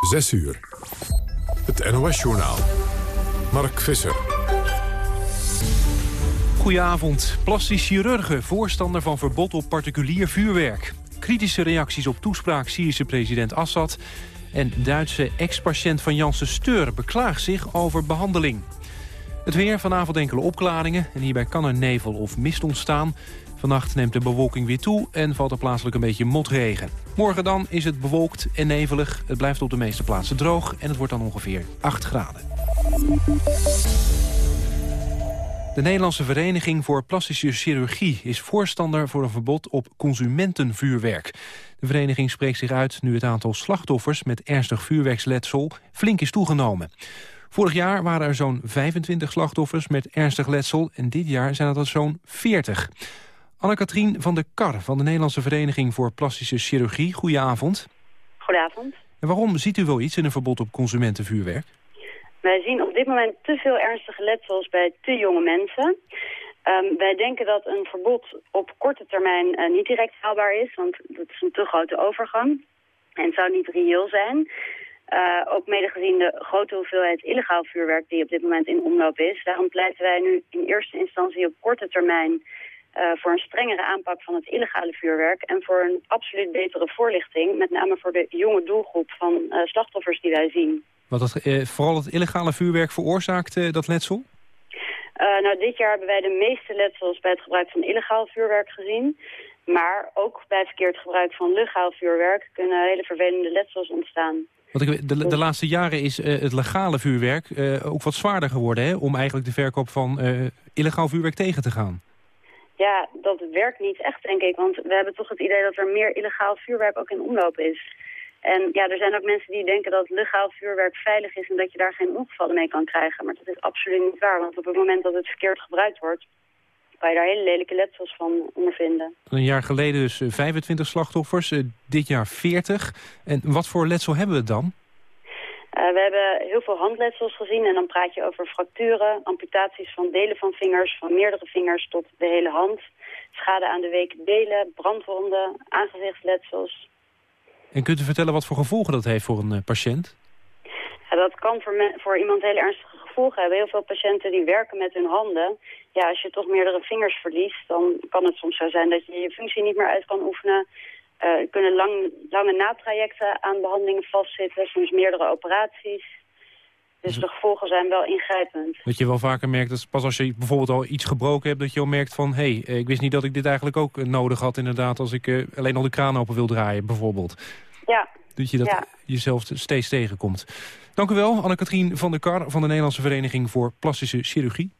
6 uur. Het NOS-journaal. Mark Visser. Goedenavond. Plastisch chirurgen, voorstander van verbod op particulier vuurwerk. Kritische reacties op toespraak Syrische president Assad. En Duitse ex-patiënt van Janssen Steur beklaagt zich over behandeling. Het weer, vanavond enkele opklaringen. En hierbij kan er nevel of mist ontstaan. Vannacht neemt de bewolking weer toe en valt er plaatselijk een beetje motregen. Morgen dan is het bewolkt en nevelig. Het blijft op de meeste plaatsen droog en het wordt dan ongeveer 8 graden. De Nederlandse Vereniging voor Plastische Chirurgie is voorstander voor een verbod op consumentenvuurwerk. De vereniging spreekt zich uit nu het aantal slachtoffers met ernstig vuurwerksletsel flink is toegenomen. Vorig jaar waren er zo'n 25 slachtoffers met ernstig letsel en dit jaar zijn er zo'n 40. Anne-Katrien van der Kar van de Nederlandse Vereniging voor Plastische Chirurgie. Goedenavond. Goedenavond. En waarom ziet u wel iets in een verbod op consumentenvuurwerk? Wij zien op dit moment te veel ernstige letsels bij te jonge mensen. Um, wij denken dat een verbod op korte termijn uh, niet direct haalbaar is, want dat is een te grote overgang. En het zou niet reëel zijn. Uh, ook mede gezien de grote hoeveelheid illegaal vuurwerk die op dit moment in omloop is. Daarom pleiten wij nu in eerste instantie op korte termijn uh, voor een strengere aanpak van het illegale vuurwerk... en voor een absoluut betere voorlichting, met name voor de jonge doelgroep van uh, slachtoffers die wij zien. Wat het, uh, vooral het illegale vuurwerk veroorzaakt dat letsel? nou, dit jaar hebben wij de meeste letsels bij het gebruik van illegaal vuurwerk gezien. Maar ook bij verkeerd gebruik van legaal vuurwerk kunnen hele vervelende letsels ontstaan. Want ik, de, de laatste jaren is het legale vuurwerk ook wat zwaarder geworden... Hè, om eigenlijk de verkoop van illegaal vuurwerk tegen te gaan. Ja, dat werkt niet echt, denk ik. Want we hebben toch het idee dat er meer illegaal vuurwerk ook in omloop is. En ja, er zijn ook mensen die denken dat legaal vuurwerk veilig is... en dat je daar geen ongevallen mee kan krijgen. Maar dat is absoluut niet waar. Want op het moment dat het verkeerd gebruikt wordt... kan je daar hele lelijke letsels van ondervinden. Een jaar geleden dus 25 eh, slachtoffers, eh, dit jaar 40. En wat voor letsel hebben we dan? Uh, we hebben heel veel handletsels gezien en dan praat je over fracturen, amputaties van delen van vingers, van meerdere vingers tot de hele hand. Schade aan de weken delen, brandwonden, aangezichtsletsels. En kunt u vertellen wat voor gevolgen dat heeft voor een uh, patiënt? Ja, dat kan voor, voor iemand heel ernstige gevolgen hebben. Heel veel patiënten die werken met hun handen. Ja, als je toch meerdere vingers verliest, dan kan het soms zo zijn dat je je functie niet meer uit kan oefenen. Uh, er kunnen lang, lange natrajecten aan behandelingen vastzitten, soms meerdere operaties. Dus de gevolgen zijn wel ingrijpend. Wat je wel vaker merkt, is pas als je bijvoorbeeld al iets gebroken hebt... dat je al merkt van, hé, hey, ik wist niet dat ik dit eigenlijk ook nodig had... inderdaad, als ik uh, alleen al de kraan open wil draaien, bijvoorbeeld. Ja. Dat je dat ja. jezelf steeds tegenkomt. Dank u wel, Anne-Katrien van der Kar... van de Nederlandse Vereniging voor Plastische Chirurgie.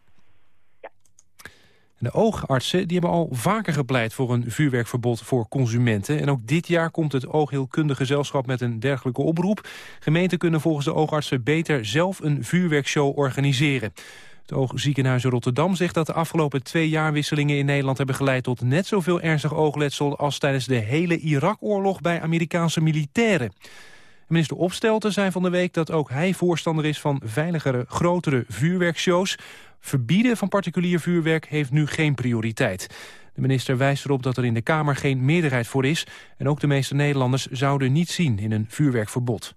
De oogartsen die hebben al vaker gepleit voor een vuurwerkverbod voor consumenten. En ook dit jaar komt het oogheelkundige gezelschap met een dergelijke oproep. Gemeenten kunnen volgens de oogartsen beter zelf een vuurwerkshow organiseren. Het Oogziekenhuis Rotterdam zegt dat de afgelopen twee jaarwisselingen in Nederland hebben geleid tot net zoveel ernstig oogletsel als tijdens de hele Irak-oorlog bij Amerikaanse militairen. Minister Opstelten zei van de week dat ook hij voorstander is van veiligere, grotere vuurwerkshows. Verbieden van particulier vuurwerk heeft nu geen prioriteit. De minister wijst erop dat er in de Kamer geen meerderheid voor is... en ook de meeste Nederlanders zouden niet zien in een vuurwerkverbod.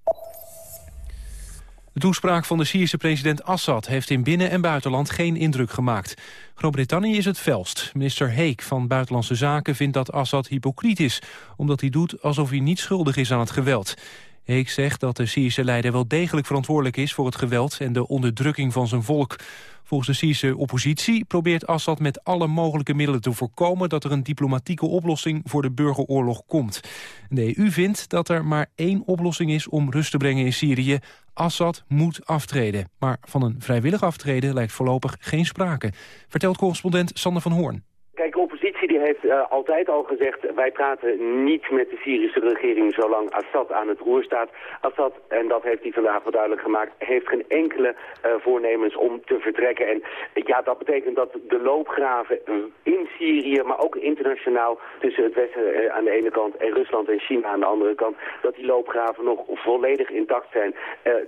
De toespraak van de Syrische president Assad heeft in binnen- en buitenland geen indruk gemaakt. Groot-Brittannië is het felst. Minister Heek van Buitenlandse Zaken vindt dat Assad hypocriet is... omdat hij doet alsof hij niet schuldig is aan het geweld. Heek zegt dat de Syrische leider wel degelijk verantwoordelijk is... voor het geweld en de onderdrukking van zijn volk. Volgens de Syrische oppositie probeert Assad met alle mogelijke middelen te voorkomen dat er een diplomatieke oplossing voor de burgeroorlog komt. De EU vindt dat er maar één oplossing is om rust te brengen in Syrië. Assad moet aftreden. Maar van een vrijwillig aftreden lijkt voorlopig geen sprake, vertelt correspondent Sander van Hoorn. Kijk, de oppositie die heeft uh, altijd al gezegd... wij praten niet met de Syrische regering zolang Assad aan het roer staat. Assad, en dat heeft hij vandaag wel duidelijk gemaakt... heeft geen enkele uh, voornemens om te vertrekken. En uh, ja, dat betekent dat de loopgraven in Syrië... maar ook internationaal tussen het Westen aan de ene kant... en Rusland en China aan de andere kant... dat die loopgraven nog volledig intact zijn.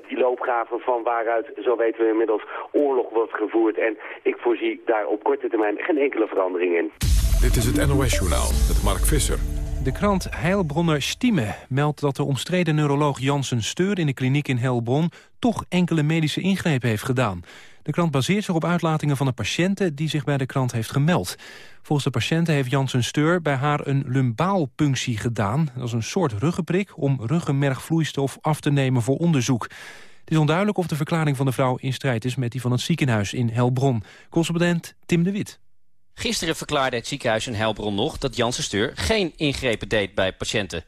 die loopgraven van waaruit, zo weten we inmiddels, oorlog wordt gevoerd. En ik voorzie daar op korte termijn geen enkele verandering in. Dit is het NOS-journaal met Mark Visser. De krant Heilbronner Stieme meldt dat de omstreden neuroloog Jansen Steur... in de kliniek in Helbron toch enkele medische ingrepen heeft gedaan. De krant baseert zich op uitlatingen van een patiënte... die zich bij de krant heeft gemeld. Volgens de patiënte heeft Jansen Steur bij haar een lumbaalpunctie gedaan. Dat is een soort ruggenprik om ruggenmergvloeistof af te nemen voor onderzoek. Het is onduidelijk of de verklaring van de vrouw in strijd is... met die van het ziekenhuis in Helbron. Correspondent Tim de Wit. Gisteren verklaarde het ziekenhuis in Heilbron nog dat Janssen Steur geen ingrepen deed bij patiënten.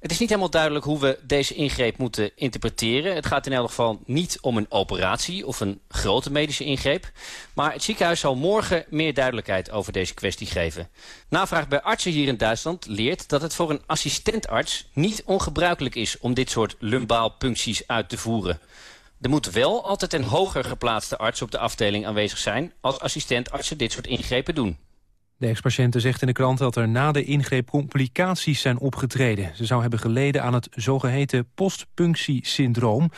Het is niet helemaal duidelijk hoe we deze ingreep moeten interpreteren. Het gaat in elk geval niet om een operatie of een grote medische ingreep. Maar het ziekenhuis zal morgen meer duidelijkheid over deze kwestie geven. Navraag bij artsen hier in Duitsland leert dat het voor een assistentarts niet ongebruikelijk is om dit soort lumbaalpuncties uit te voeren. Er moet wel altijd een hoger geplaatste arts op de afdeling aanwezig zijn... als assistentartsen dit soort ingrepen doen. De ex-patiënte zegt in de krant dat er na de ingreep complicaties zijn opgetreden. Ze zou hebben geleden aan het zogeheten postpunctiesyndroom.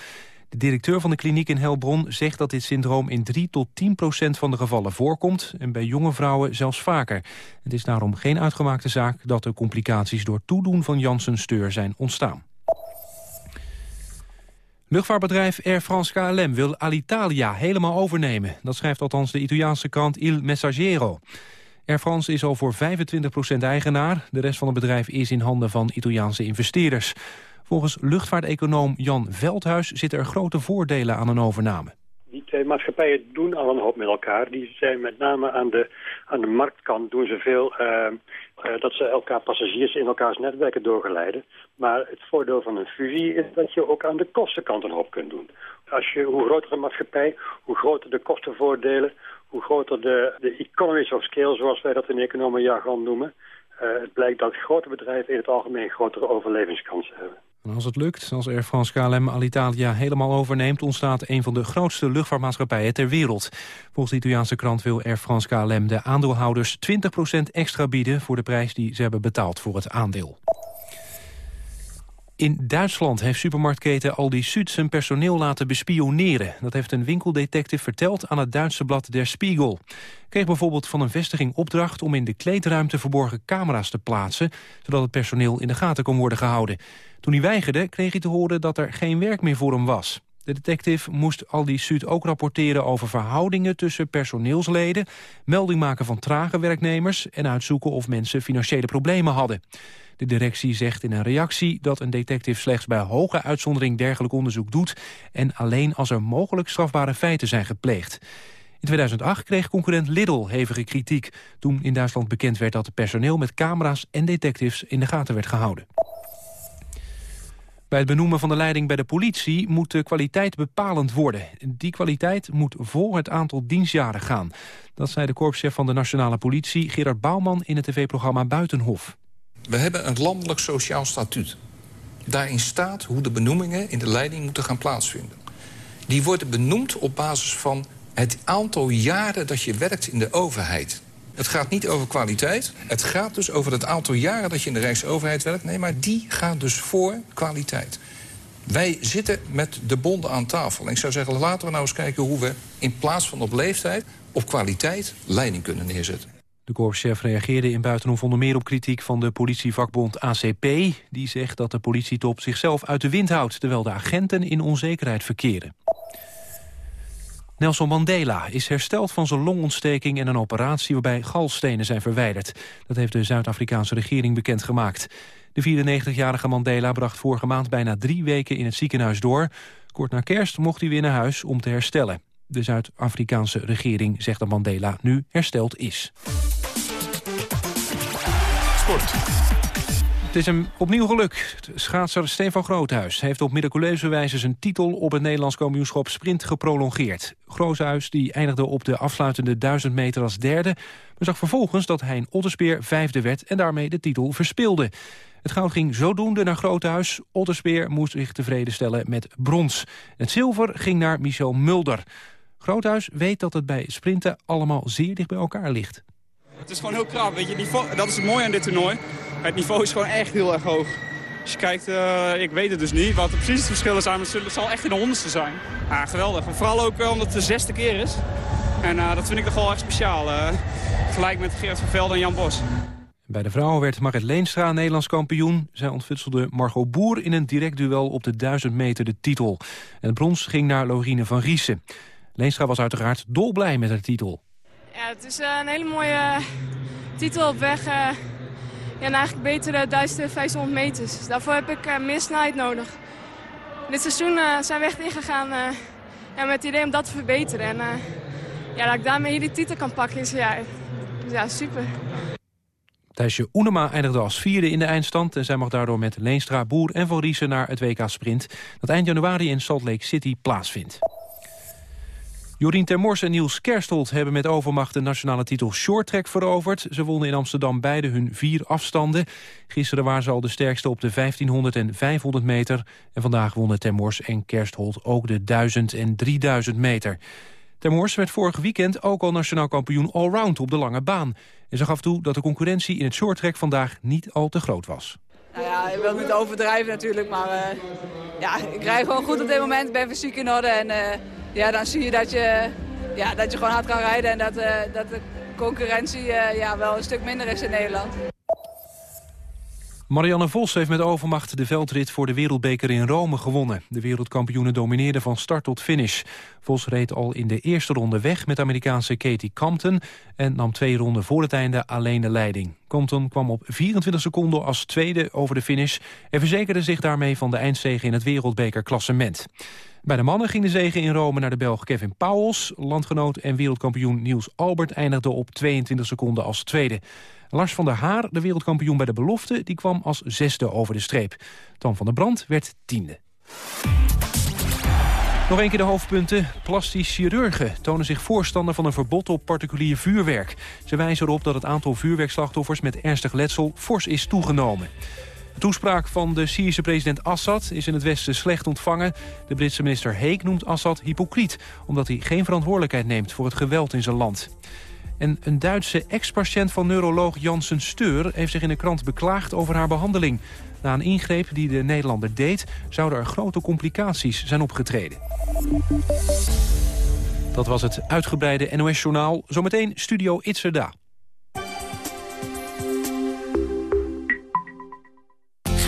De directeur van de kliniek in Helbron zegt dat dit syndroom in 3 tot 10 procent van de gevallen voorkomt... en bij jonge vrouwen zelfs vaker. Het is daarom geen uitgemaakte zaak dat er complicaties door toedoen van Janssen Steur zijn ontstaan. Luchtvaartbedrijf Air France KLM wil Alitalia helemaal overnemen. Dat schrijft althans de Italiaanse krant Il Messaggero. Air France is al voor 25% eigenaar. De rest van het bedrijf is in handen van Italiaanse investeerders. Volgens luchtvaarteconoom Jan Veldhuis zitten er grote voordelen aan een overname. Die twee maatschappijen doen al een hoop met elkaar. Die zijn met name aan de, aan de marktkant doen ze veel... Uh, dat ze elkaar passagiers in elkaars netwerken doorgeleiden. Maar het voordeel van een fusie is dat je ook aan de kostenkant een hoop kunt doen. Als je, hoe groter de maatschappij, hoe groter de kostenvoordelen... hoe groter de, de economies of scale, zoals wij dat in economenjargon noemen... Uh, het blijkt dat grote bedrijven in het algemeen grotere overlevingskansen hebben. Als het lukt, als Air France KLM Alitalia helemaal overneemt... ontstaat een van de grootste luchtvaartmaatschappijen ter wereld. Volgens de Italiaanse krant wil Air France KLM de aandeelhouders 20% extra bieden... voor de prijs die ze hebben betaald voor het aandeel. In Duitsland heeft supermarktketen Aldi Süd zijn personeel laten bespioneren. Dat heeft een winkeldetective verteld aan het Duitse blad Der Spiegel. Kreeg bijvoorbeeld van een vestiging opdracht om in de kleedruimte verborgen camera's te plaatsen, zodat het personeel in de gaten kon worden gehouden. Toen hij weigerde, kreeg hij te horen dat er geen werk meer voor hem was. De detective moest Aldi Süd ook rapporteren over verhoudingen tussen personeelsleden, melding maken van trage werknemers en uitzoeken of mensen financiële problemen hadden. De directie zegt in een reactie dat een detective slechts bij hoge uitzondering dergelijk onderzoek doet en alleen als er mogelijk strafbare feiten zijn gepleegd. In 2008 kreeg concurrent Lidl hevige kritiek toen in Duitsland bekend werd dat het personeel met camera's en detectives in de gaten werd gehouden. Bij het benoemen van de leiding bij de politie moet de kwaliteit bepalend worden. Die kwaliteit moet voor het aantal dienstjaren gaan. Dat zei de korpschef van de nationale politie Gerard Bouwman in het tv-programma Buitenhof. We hebben een landelijk sociaal statuut. Daarin staat hoe de benoemingen in de leiding moeten gaan plaatsvinden. Die worden benoemd op basis van het aantal jaren dat je werkt in de overheid. Het gaat niet over kwaliteit. Het gaat dus over het aantal jaren dat je in de Rijksoverheid werkt. Nee, maar die gaat dus voor kwaliteit. Wij zitten met de bonden aan tafel. En ik zou zeggen, laten we nou eens kijken hoe we in plaats van op leeftijd... op kwaliteit leiding kunnen neerzetten. De korpschef reageerde in Buitenhof onder meer op kritiek van de politievakbond ACP. Die zegt dat de politietop zichzelf uit de wind houdt... terwijl de agenten in onzekerheid verkeren. Nelson Mandela is hersteld van zijn longontsteking en een operatie waarbij galstenen zijn verwijderd. Dat heeft de Zuid-Afrikaanse regering bekendgemaakt. De 94-jarige Mandela bracht vorige maand bijna drie weken in het ziekenhuis door. Kort na kerst mocht hij weer naar huis om te herstellen. De Zuid-Afrikaanse regering zegt dat Mandela nu hersteld is. Sport. Het is hem opnieuw gelukt. Schaatser Stefan Groothuis heeft op miraculeuze wijze zijn titel op het Nederlands kampioenschap sprint geprolongeerd. Groothuis die eindigde op de afsluitende 1000 meter als derde, maar zag vervolgens dat hij in Otterspeer vijfde werd en daarmee de titel verspeelde. Het goud ging zodoende naar Groothuis. Otterspeer moest zich tevreden stellen met brons. Het zilver ging naar Michel Mulder. Groothuis weet dat het bij sprinten allemaal zeer dicht bij elkaar ligt. Het is gewoon heel krap. Weet je, niveau, dat is het mooie aan dit toernooi. Het niveau is gewoon echt heel erg hoog. Als je kijkt, uh, ik weet het dus niet wat de precies het verschillen zijn. Maar het zal echt in de honderdste zijn. Ja, geweldig. vooral ook omdat het de zesde keer is. En uh, dat vind ik toch wel echt speciaal. gelijk met Gerard van Velde en Jan Bos. Bij de vrouwen werd Marit Leenstra Nederlands kampioen. Zij ontfutselde Margot Boer in een direct duel op de 1000 meter de titel. En het brons ging naar Lorine van Riesen. Leenstra was uiteraard dolblij met haar titel. Ja, het is een hele mooie titel op weg. Ja, eigenlijk betere 1500 meters. Dus daarvoor heb ik uh, meer snelheid nodig. Dit seizoen uh, zijn we echt ingegaan ja, met het idee om dat te verbeteren. En ja, dat ik daarmee hier die titel kan pakken is ja, ja, super. Thijsje Oenema eindigde als vierde in de eindstand... en zij mag daardoor met Leenstra, Boer en Van Riesen naar het WK Sprint... dat eind januari in Salt Lake City plaatsvindt. Jorien Termors en Niels Kerstold hebben met overmacht de nationale titel shorttrack veroverd. Ze wonnen in Amsterdam beide hun vier afstanden. Gisteren waren ze al de sterkste op de 1500 en 500 meter. En vandaag wonnen Termors en Kerstold ook de 1000 en 3000 meter. Termors werd vorig weekend ook al nationaal kampioen allround op de lange baan. En ze gaf toe dat de concurrentie in het shorttrack vandaag niet al te groot was. Nou ja, ik wil niet overdrijven natuurlijk, maar uh, ja, ik rij gewoon goed op dit moment. ben fysiek in orde en uh, ja, dan zie je dat je, ja, dat je gewoon hard kan rijden en dat, uh, dat de concurrentie ja, wel een stuk minder is in Nederland. Marianne Vos heeft met overmacht de veldrit voor de wereldbeker in Rome gewonnen. De wereldkampioenen domineerden van start tot finish. Vos reed al in de eerste ronde weg met Amerikaanse Katie Compton... en nam twee ronden voor het einde alleen de leiding. Compton kwam op 24 seconden als tweede over de finish... en verzekerde zich daarmee van de eindzege in het wereldbekerklassement. Bij de mannen ging de zege in Rome naar de Belg Kevin Pauwels. Landgenoot en wereldkampioen Niels Albert eindigde op 22 seconden als tweede. Lars van der Haar, de wereldkampioen bij de belofte... die kwam als zesde over de streep. Tom van der Brand werd tiende. Nog een keer de hoofdpunten. Plastisch chirurgen tonen zich voorstander van een verbod op particulier vuurwerk. Ze wijzen erop dat het aantal vuurwerkslachtoffers met ernstig letsel fors is toegenomen. De toespraak van de Syrische president Assad is in het Westen slecht ontvangen. De Britse minister Heek noemt Assad hypocriet... omdat hij geen verantwoordelijkheid neemt voor het geweld in zijn land. En een Duitse ex-patiënt van neuroloog Janssen Steur... heeft zich in de krant beklaagd over haar behandeling. Na een ingreep die de Nederlander deed... zouden er grote complicaties zijn opgetreden. Dat was het uitgebreide NOS-journaal. Zometeen Studio Itzerda.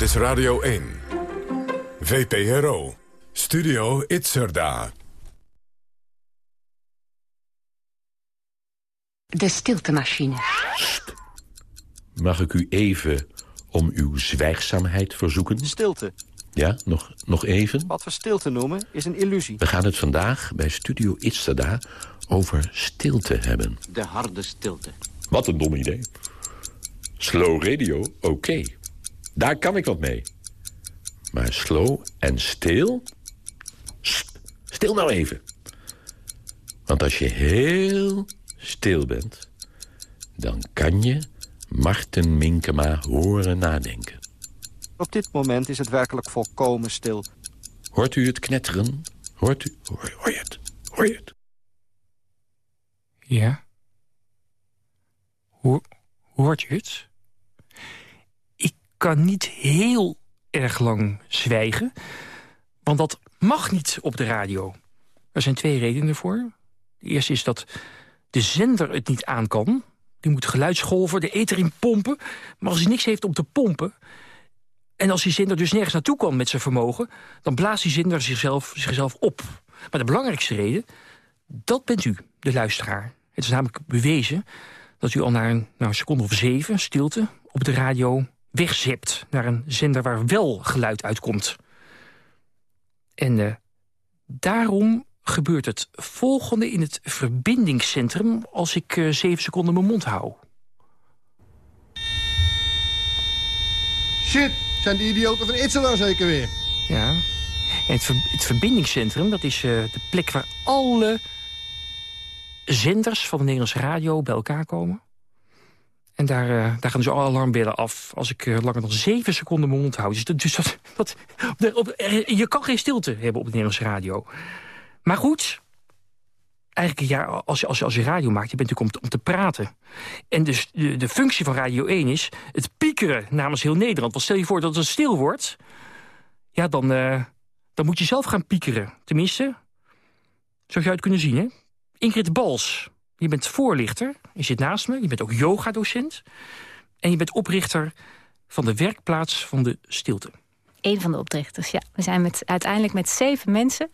Dit is Radio 1. VPRO. Studio Itzerda. De stiltemachine. Mag ik u even om uw zwijgzaamheid verzoeken? Stilte. Ja, nog, nog even? Wat we stilte noemen, is een illusie. We gaan het vandaag bij Studio Itzerda over stilte hebben. De harde stilte. Wat een dom idee. Slow radio, oké. Daar kan ik wat mee. Maar slow en stil? stil nou even. Want als je heel stil bent... dan kan je Marten Minkema horen nadenken. Op dit moment is het werkelijk volkomen stil. Hoort u het knetteren? Hoort u... Hoor, hoor je het? Hoor je het? Ja. Hoor, hoort je het? Kan niet heel erg lang zwijgen. Want dat mag niet op de radio. Er zijn twee redenen voor. De eerste is dat de zender het niet aan kan. Die moet geluidsgolven, de ether in pompen. Maar als hij niks heeft om te pompen... en als die zender dus nergens naartoe kan met zijn vermogen... dan blaast die zender zichzelf, zichzelf op. Maar de belangrijkste reden, dat bent u, de luisteraar. Het is namelijk bewezen dat u al na een, nou, een seconde of zeven stilte... op de radio wegzipt naar een zender waar wel geluid uitkomt. En uh, daarom gebeurt het volgende in het verbindingscentrum... als ik uh, zeven seconden mijn mond hou. Shit, zijn die idioten van Itzel dan zeker weer? Ja, en het, ver het verbindingscentrum, dat is uh, de plek waar alle zenders van de Nederlandse radio bij elkaar komen. En daar, uh, daar gaan dus alle alarmbellen af als ik uh, langer dan zeven seconden mijn mond houd. Dus, dus dat, op, je kan geen stilte hebben op de Nederlandse radio. Maar goed, eigenlijk ja, als, als, als je radio maakt, je bent natuurlijk om te, om te praten. En dus de, de functie van Radio 1 is het piekeren namens heel Nederland. Want stel je voor dat het stil wordt, ja, dan, dan moet je zelf gaan piekeren. Tenminste, zou je uit kunnen zien, hè? Ingrid Bals, je bent voorlichter, je zit naast me, je bent ook yogadocent... en je bent oprichter van de werkplaats van de stilte. Eén van de oprichters, ja. We zijn met, uiteindelijk met zeven mensen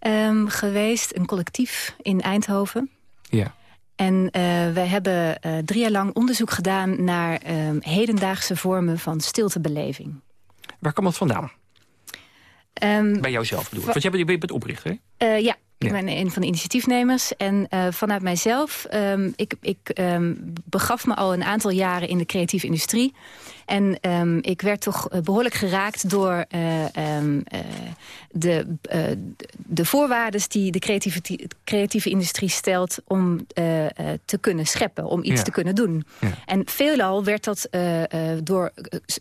um, geweest, een collectief in Eindhoven. Ja. En uh, we hebben uh, drie jaar lang onderzoek gedaan naar um, hedendaagse vormen van stiltebeleving. Waar kwam dat vandaan? Um, Bij jouzelf bedoel ik. Want jij bent oprichter, hè? Uh, ja, ik ben een van de initiatiefnemers. En uh, vanuit mijzelf, um, ik, ik um, begaf me al een aantal jaren in de creatieve industrie. En um, ik werd toch behoorlijk geraakt door uh, um, uh, de, uh, de voorwaarden die de creatieve, creatieve industrie stelt om te kunnen scheppen, om iets Ja. te kunnen doen. Ja. En veelal werd dat door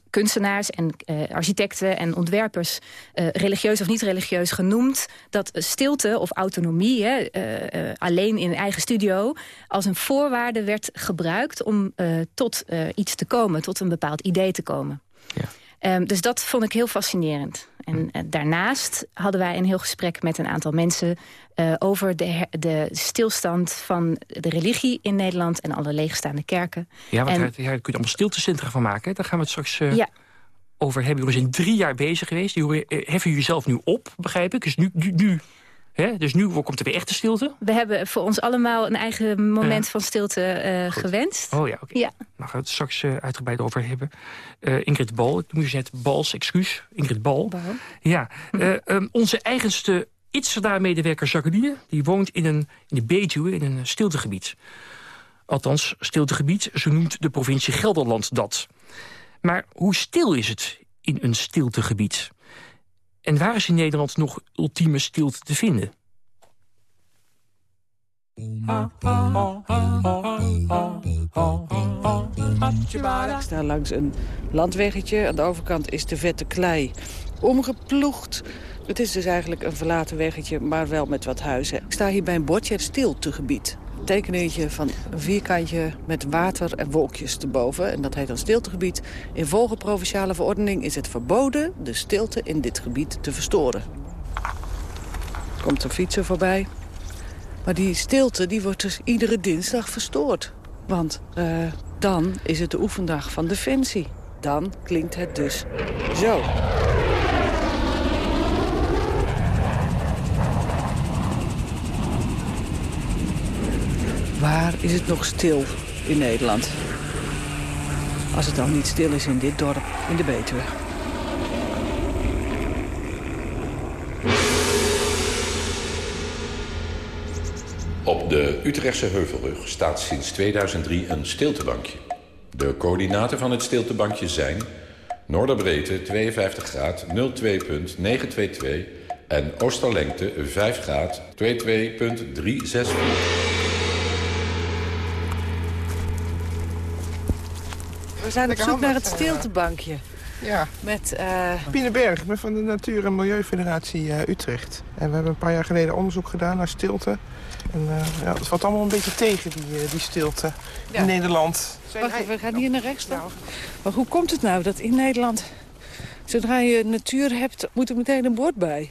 kunstenaars en architecten en ontwerpers religieus of niet religieus genoemd, dat stilte of autonomie, hè, eh, eh, alleen in een eigen studio, als een voorwaarde werd gebruikt om eh, tot eh, iets te komen, tot een bepaald idee te komen. Ehm, dus dat vond ik heel fascinerend. En eh, daarnaast hadden wij een heel gesprek met een aantal mensen... eh, over de, her- de stilstand van de religie in Nederland... en alle leegstaande kerken. Ja, want En- daar, daar kun je allemaal stiltecentra van maken. Hè? Daar gaan we het straks eh, Ja. over hebben. We zijn drie jaar bezig geweest. Die eh, heffen jullie zelf nu op, begrijp ik. Dus nu, nu, nu, hè? Dus nu komt er weer echte stilte. We hebben voor ons allemaal een eigen moment Ja. van stilte eh, gewenst. Oh ja, oké. Ja. Daar gaan we het straks eh, uitgebreid over hebben. Eh, Ingrid Bal, ik noem je net Bals, excuus. Ingrid Bal. Ja, eh, ehm, onze eigenste Itzerda-medewerker Jacqueline... die woont in, een, in de Betuwe, in een stiltegebied. Althans, stiltegebied, zo noemt de provincie Gelderland dat. Maar hoe stil is het in een stiltegebied? En waar is in Nederland nog ultieme stilte te vinden? Ik sta langs een landweggetje. Aan de overkant is de vette klei omgeploegd. Het is dus eigenlijk een verlaten weggetje, maar wel met wat huizen. Ik sta hier bij een bordje, het stiltegebied. Tekeningetje van een vierkantje met water en wolkjes erboven. En dat heet dan stiltegebied. In volgende provinciale verordening is het verboden de stilte in dit gebied te verstoren. Komt een fietser voorbij. Maar die stilte die wordt dus iedere dinsdag verstoord. Want eh, dan is het de oefendag van Defensie. Dan klinkt het dus zo. Waar is het nog stil in Nederland? Als het dan niet stil is in dit dorp, in de Betuwe. Op de Utrechtse Heuvelrug staat sinds 2003 een stiltebankje. De coördinaten van het stiltebankje zijn... Noorderbreedte 52 graad 02.922 en Oosterlengte 5 graad 22.364. zijn op zoek naar het stiltebankje. Ja. Met, eh ik ben van de Natuur- en Milieufederatie eh, Utrecht. En we hebben een paar jaar geleden onderzoek gedaan naar stilte. En eh, ja, het valt allemaal een beetje tegen, die, die stilte Ja. in Nederland. Wacht even, we gaan hier naar rechts dan. Maar hoe komt het nou dat in Nederland, zodra je natuur hebt, moet er meteen een bord bij?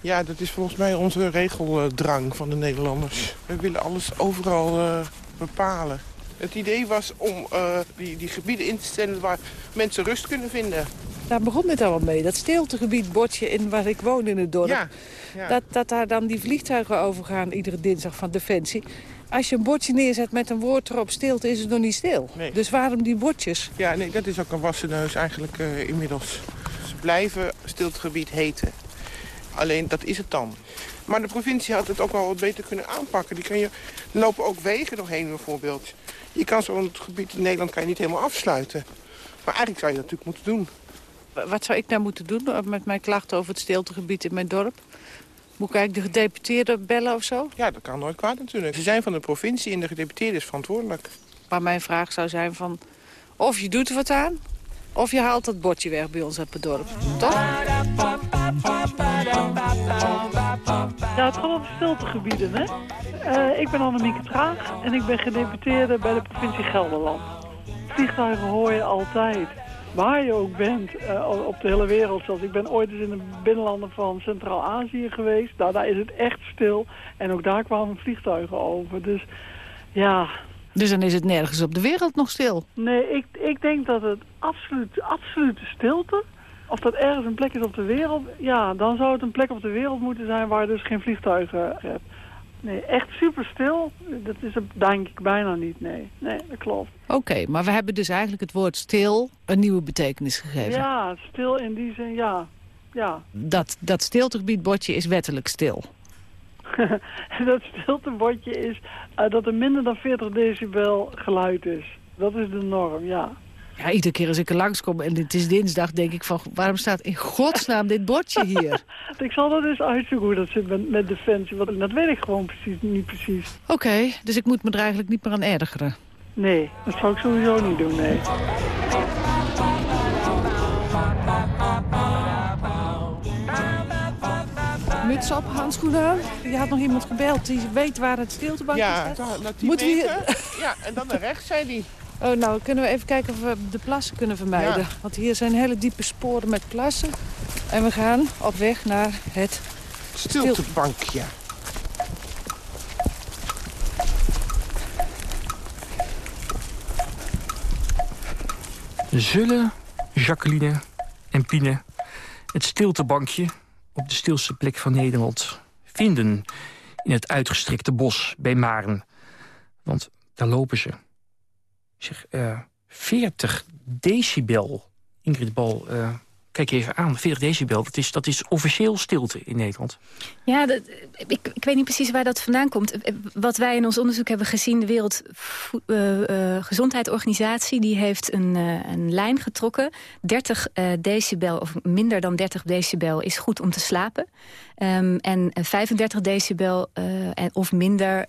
Ja, dat is volgens mij onze regeldrang van de Nederlanders. We willen alles overal bepalen. Het idee was om eh, die, die gebieden in te stellen waar mensen rust kunnen vinden. Daar begon het allemaal mee, dat stiltegebied bordje in waar ik woon in het dorp. Ja, ja. Dat, dat daar dan die vliegtuigen overgaan iedere dinsdag van Defensie. Als je een bordje neerzet met een woord erop stilte, is het nog niet stil. Dus waarom die bordjes? Ja, nee, dat is ook een wassen neus eigenlijk eh, inmiddels. Ze blijven stiltegebied heten. Alleen dat is het dan. Maar de provincie had het ook wel wat beter kunnen aanpakken. Die kan je, er lopen ook wegen doorheen bijvoorbeeld. Je kan zo'n gebied in Nederland kan je niet helemaal afsluiten. Maar eigenlijk zou je dat natuurlijk moeten doen. Wat zou ik nou moeten doen met mijn klachten over het stiltegebied in mijn dorp? Moet ik eigenlijk de gedeputeerde bellen of zo? Ja, dat kan nooit kwaad natuurlijk. Ze zijn van de provincie en de gedeputeerde is verantwoordelijk. Maar mijn vraag zou zijn van... of je doet er wat aan... of je haalt dat bordje weg bij ons op het dorp. Toch? Ja, het gaat over stiltegebieden, hè? Uh, ik ben Annemieke Traag en ik ben gedeputeerde bij de provincie Gelderland. Vliegtuigen hoor je altijd waar je ook bent uh, op de hele wereld. Zoals ik ben ooit eens in de binnenlanden van Centraal-Azië geweest. Nou, daar is het echt stil. En ook daar kwamen vliegtuigen over. Dus ja... Dus dan is het nergens op de wereld nog stil? Nee, ik, ik denk dat het absoluut, absolute stilte... Of dat ergens een plek is op de wereld... Ja, dan zou het een plek op de wereld moeten zijn waar je dus geen vliegtuigen hebt. Nee, echt super stil. Dat is er denk ik bijna niet, nee. Nee, dat klopt. Oké, maar we hebben dus eigenlijk het woord stil een nieuwe betekenis gegeven. Ja, stil in die zin, ja. ja. Dat, dat stiltegebiedbordje is wettelijk stil. dat stiltebordje is uh, dat er minder dan 40 decibel geluid is. Dat is de norm, ja. Ja, iedere keer als ik er langskom en het is dinsdag, denk ik van... waarom staat in godsnaam dit bordje hier? ik zal dat eens uitzoeken hoe dat zit met, met Defensie, want dat weet ik gewoon precies, niet precies. Oké, dus ik moet me er eigenlijk niet meer aan ergeren? Nee, dat zou ik sowieso niet doen, nee. Muts op, handschoenen aan. Je had nog iemand gebeld die weet waar het stiltebankje ja, staat. Ja, Moeten we hier... Ja, en dan naar rechts, zei die. Oh, nou, kunnen we even kijken of we de plassen kunnen vermijden. Want hier zijn hele diepe sporen met plassen. En we gaan op weg naar het stiltebankje. Zullen Jacqueline en Pine het stiltebankje op de stilste plek van Nederland vinden... in het uitgestrekte bos bij Maren. Want daar lopen ze zeg, uh, eh, 40 decibel. Ingrid Bal, uh, kijk even aan. 40 decibel, dat is, dat is officieel stilte in Nederland. Ja, dat, ik, ik weet niet precies waar dat vandaan komt. Eh, wat wij in ons onderzoek hebben gezien... de Wereldgezondheidsorganisatie... die heeft een, een lijn getrokken. 30 decibel, of minder dan 30 decibel, is goed om te slapen. Um, en 35 decibel uh, of minder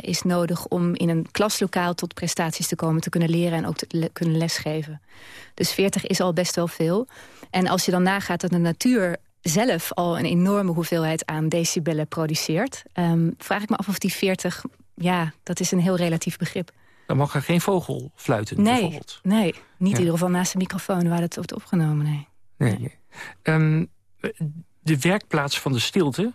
is nodig om in een klaslokaal tot prestaties te komen, te kunnen leren en ook te kunnen lesgeven. Dus 40 is al best wel veel. En als je dan nagaat dat de natuur zelf al een enorme hoeveelheid aan decibellen produceert, um, vraag ik me af of die 40, ja, dat is een heel relatief begrip. Dan mag er geen vogel fluiten, nee, bijvoorbeeld. Nee, niet ja. in ieder geval naast de microfoon waar het wordt opgenomen, nee. nee. nee. Um, de werkplaats van de stilte...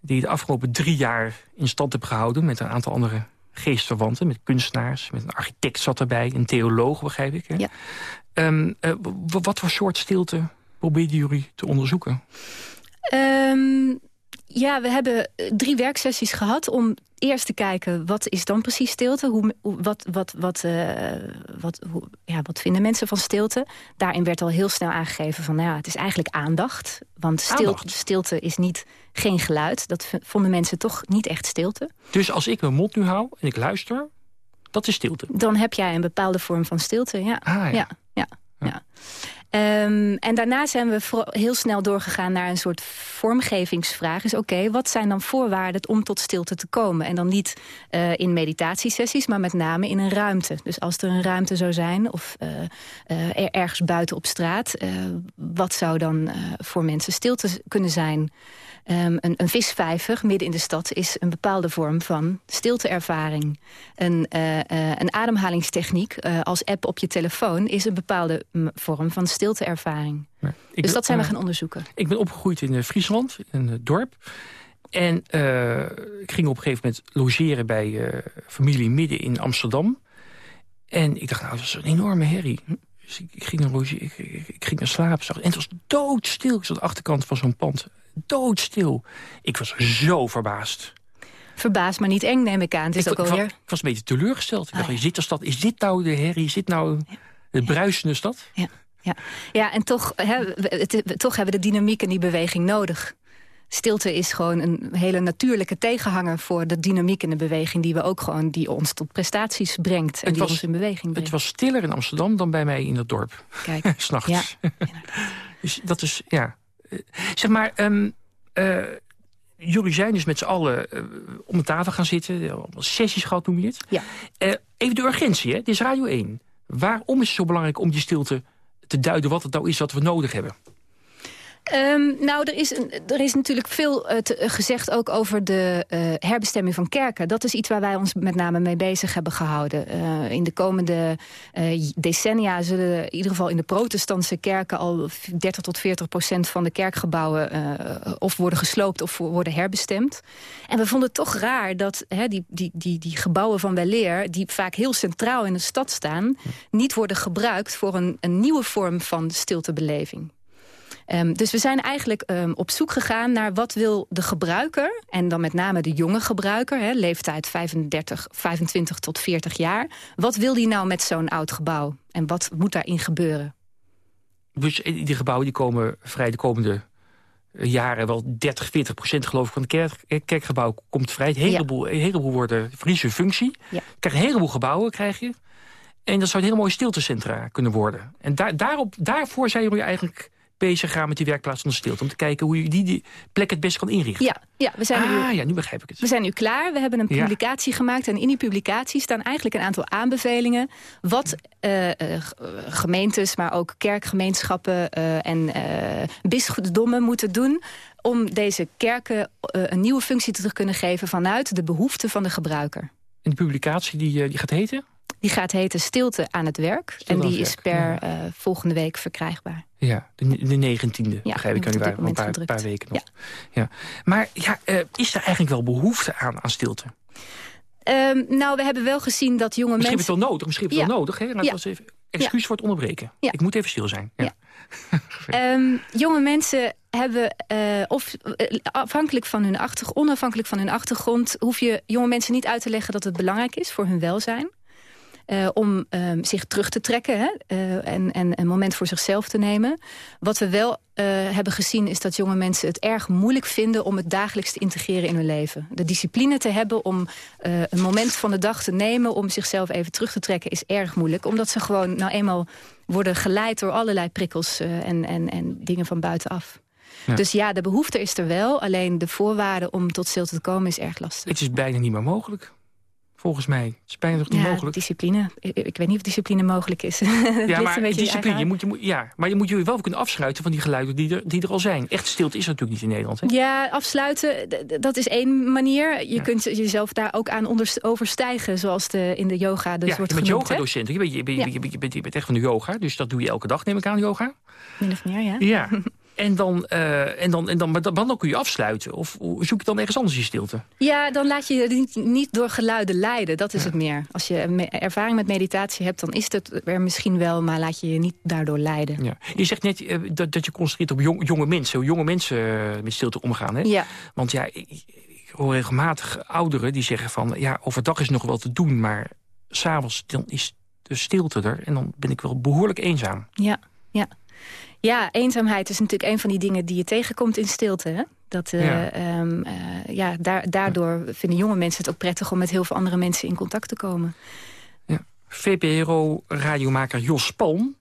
die de afgelopen drie jaar in stand heb gehouden... met een aantal andere geestverwanten, met kunstenaars... met een architect zat erbij, een theoloog, begrijp ik. Hè? Ja. Um, uh, wat voor soort stilte probeerden jullie te onderzoeken? Um, ja, we hebben drie werksessies gehad om eerst te kijken... wat is dan precies stilte? Hoe, wat, wat, wat, uh, wat, hoe, ja, wat vinden mensen van stilte? Daarin werd al heel snel aangegeven van... Nou ja, het is eigenlijk aandacht. Want stilte, stilte is niet geen geluid. Dat vonden mensen toch niet echt stilte. Dus als ik mijn mond nu hou en ik luister... dat is stilte? Dan heb jij een bepaalde vorm van stilte, ja. Ah, ja. ja, ja, ja. Um, en daarna zijn we heel snel doorgegaan naar een soort vormgevingsvraag. Is oké, wat zijn dan voorwaarden om tot stilte te komen? En dan niet uh, in meditatiesessies, maar met name in een ruimte. Dus als er een ruimte zou zijn of uh, uh, ergens buiten op straat... wat zou dan voor mensen stilte kunnen zijn... Um, een, een visvijver midden in de stad is een bepaalde vorm van stilteervaring. Een, uh, uh, een ademhalingstechniek uh, als app op je telefoon is een bepaalde vorm van stilteervaring. Ja, dus dat zijn we gaan onderzoeken. Ik ben opgegroeid in Friesland, in het dorp. En ik ging op een gegeven moment logeren bij familie midden in Amsterdam. En ik dacht, nou, dat is een enorme herrie. Dus ik, ging naar, loge, ik, ik, ik, ging naar slapen. En het was doodstil. Ik zat aan de achterkant van zo'n pand doodstil. Ik was zo verbaasd. Verbaasd, maar niet eng, neem ik aan. Het is ik, ook alweer... ik was een beetje teleurgesteld. Ik dacht, ah, ja. zit er stad, is dit nou de herrie? Is dit nou de bruisende stad? Ja, ja. ja en toch, hè, het, toch hebben we de dynamiek en die beweging nodig. stilte is gewoon een hele natuurlijke tegenhanger... voor de dynamiek in de beweging die, we ook gewoon, die ons tot prestaties brengt. En Het die was- ons in beweging brengt. Het was stiller in Amsterdam dan bij mij in het dorp. Kijk, S'nachts. dus dat is, ja. Zeg maar, ehm, eh, jullie zijn dus met z'n allen eh, om de tafel gaan zitten. allemaal Sessies gehad, noem je het? Ja. Eh, even de urgentie, hè? Dit is Radio 1. Waarom is het zo belangrijk om die stilte te duiden... wat het nou is wat we nodig hebben? Ehm, nou, er is, er is natuurlijk veel eh, te- gezegd ook over de eh, herbestemming van kerken. Dat is iets waar wij ons met name mee bezig hebben gehouden. Eh, in de komende eh, decennia zullen in ieder geval in de protestantse kerken... al 30 tot 40 procent van de kerkgebouwen eh, of worden gesloopt of worden herbestemd. En we vonden het toch raar dat hè, die, die, die, die gebouwen van weleer... die vaak heel centraal in de stad staan... niet worden gebruikt voor een, een nieuwe vorm van stiltebeleving. Ehm, dus we zijn eigenlijk ehm, op zoek gegaan naar wat wil de gebruiker... en dan met name de jonge gebruiker, hè, leeftijd 35, 25 tot 40 jaar... wat wil die nou met zo'n oud gebouw? En wat moet daarin gebeuren? Dus eh, die gebouwen die komen vrij de komende eh, jaren... wel 30, 40 procent geloof ik van de kerk, eh, kerkgebouw komt vrij. Een heleboel, een heleboel worden verliezen functie. Ja. Krijg een heleboel gebouwen, krijg je. En dat zou een hele mooie stiltecentra kunnen worden. En daar, daarop, daarvoor zijn jullie eigenlijk bezig gaan met die werkplaats de stilte. Om te kijken hoe je die, die plek het best kan inrichten. Ja, ja, we zijn ah, nu, ja, nu begrijp ik het. we zijn nu klaar. We hebben een Ja. publicatie gemaakt. En in die publicatie staan eigenlijk een aantal aanbevelingen... wat eh, eh, gemeentes, maar ook kerkgemeenschappen eh, en bisdommen moeten doen... om deze kerken een nieuwe functie te kunnen geven... vanuit de behoeften van de gebruiker. En die publicatie die, die gaat heten? Die gaat heten Stilte aan het werk. Stilte en die is per eh, volgende week verkrijgbaar. Ja, de, de negentiende, Ja, begrijp ik. Kan op een paar, paar weken nog. Ja. Maar ja, eh, is er eigenlijk wel behoefte aan, aan stilte? Ehm, nou, we hebben wel gezien dat jonge Misschien mensen... is het wel nodig. Misschien is het Ja. wel nodig. Hè? Laat Ja. ons even, excuus voor het onderbreken. Ja. Ik moet even stil zijn. Ja. Ehm, jonge mensen hebben, eh, of afhankelijk van hun achtergrond, onafhankelijk van hun achtergrond, hoef je jonge mensen niet uit te leggen dat het belangrijk is voor hun welzijn. Eh, om ehm, zich terug te trekken hè, eh, en, en een moment voor zichzelf te nemen. Wat we wel eh, hebben gezien is dat jonge mensen het erg moeilijk vinden... om het dagelijks te integreren in hun leven. De discipline te hebben om een moment van de dag te nemen... om zichzelf even terug te trekken is erg moeilijk. Omdat ze gewoon nou eenmaal worden geleid door allerlei prikkels... en, en, en dingen van buitenaf. Ja. Dus ja, de behoefte is er wel. Alleen de voorwaarde om tot stilte te komen is erg lastig. Het is bijna niet meer mogelijk. Volgens mij. Het nog niet ja, mogelijk. discipline. Ik, ik weet niet of discipline mogelijk is. Ja, maar discipline, je moet, je moet, ja, maar je moet je wel kunnen afsluiten van die geluiden die er, die er al zijn. Echt stilte is er natuurlijk niet in Nederland. Hè? Ja, afsluiten, dat is één manier. Je kunt jezelf daar ook aan overstijgen, zoals de, in de yoga dus ja, wordt je bent genoemd. hè? yoga-docent. Je, bent- je, je bent echt van de yoga, dus dat doe je elke dag, neem ik aan, yoga. Min of meer, ja. Ja. En dan, eh, en dan, en dan, maar dan, dan kun je afsluiten. Of zoek je dan ergens anders je stilte? Ja, dan laat je je niet, niet door geluiden leiden. Dat is het meer. Als je ervaring met meditatie hebt, dan is het er misschien wel... maar laat je je niet daardoor leiden. Ja. Je zegt net eh, dat, dat je concentreert op jong- jonge mensen. Hoe jonge mensen eh, met stilte omgaan. Hè? Ja. Want ja, ik, hoor regelmatig ouderen die zeggen van... ja, overdag is nog wel te doen, maar s'avonds dan is de stilte er. En dan ben ik wel behoorlijk eenzaam. Ja, ja. Ja, eenzaamheid is natuurlijk een van die dingen die je tegenkomt in stilte. Hè? Dat, eh, Ja. ehm, eh, ja, daar, daardoor vinden jonge mensen het ook prettig om met heel veel andere mensen in contact te komen. VPRO-radiomaker Jos Palm...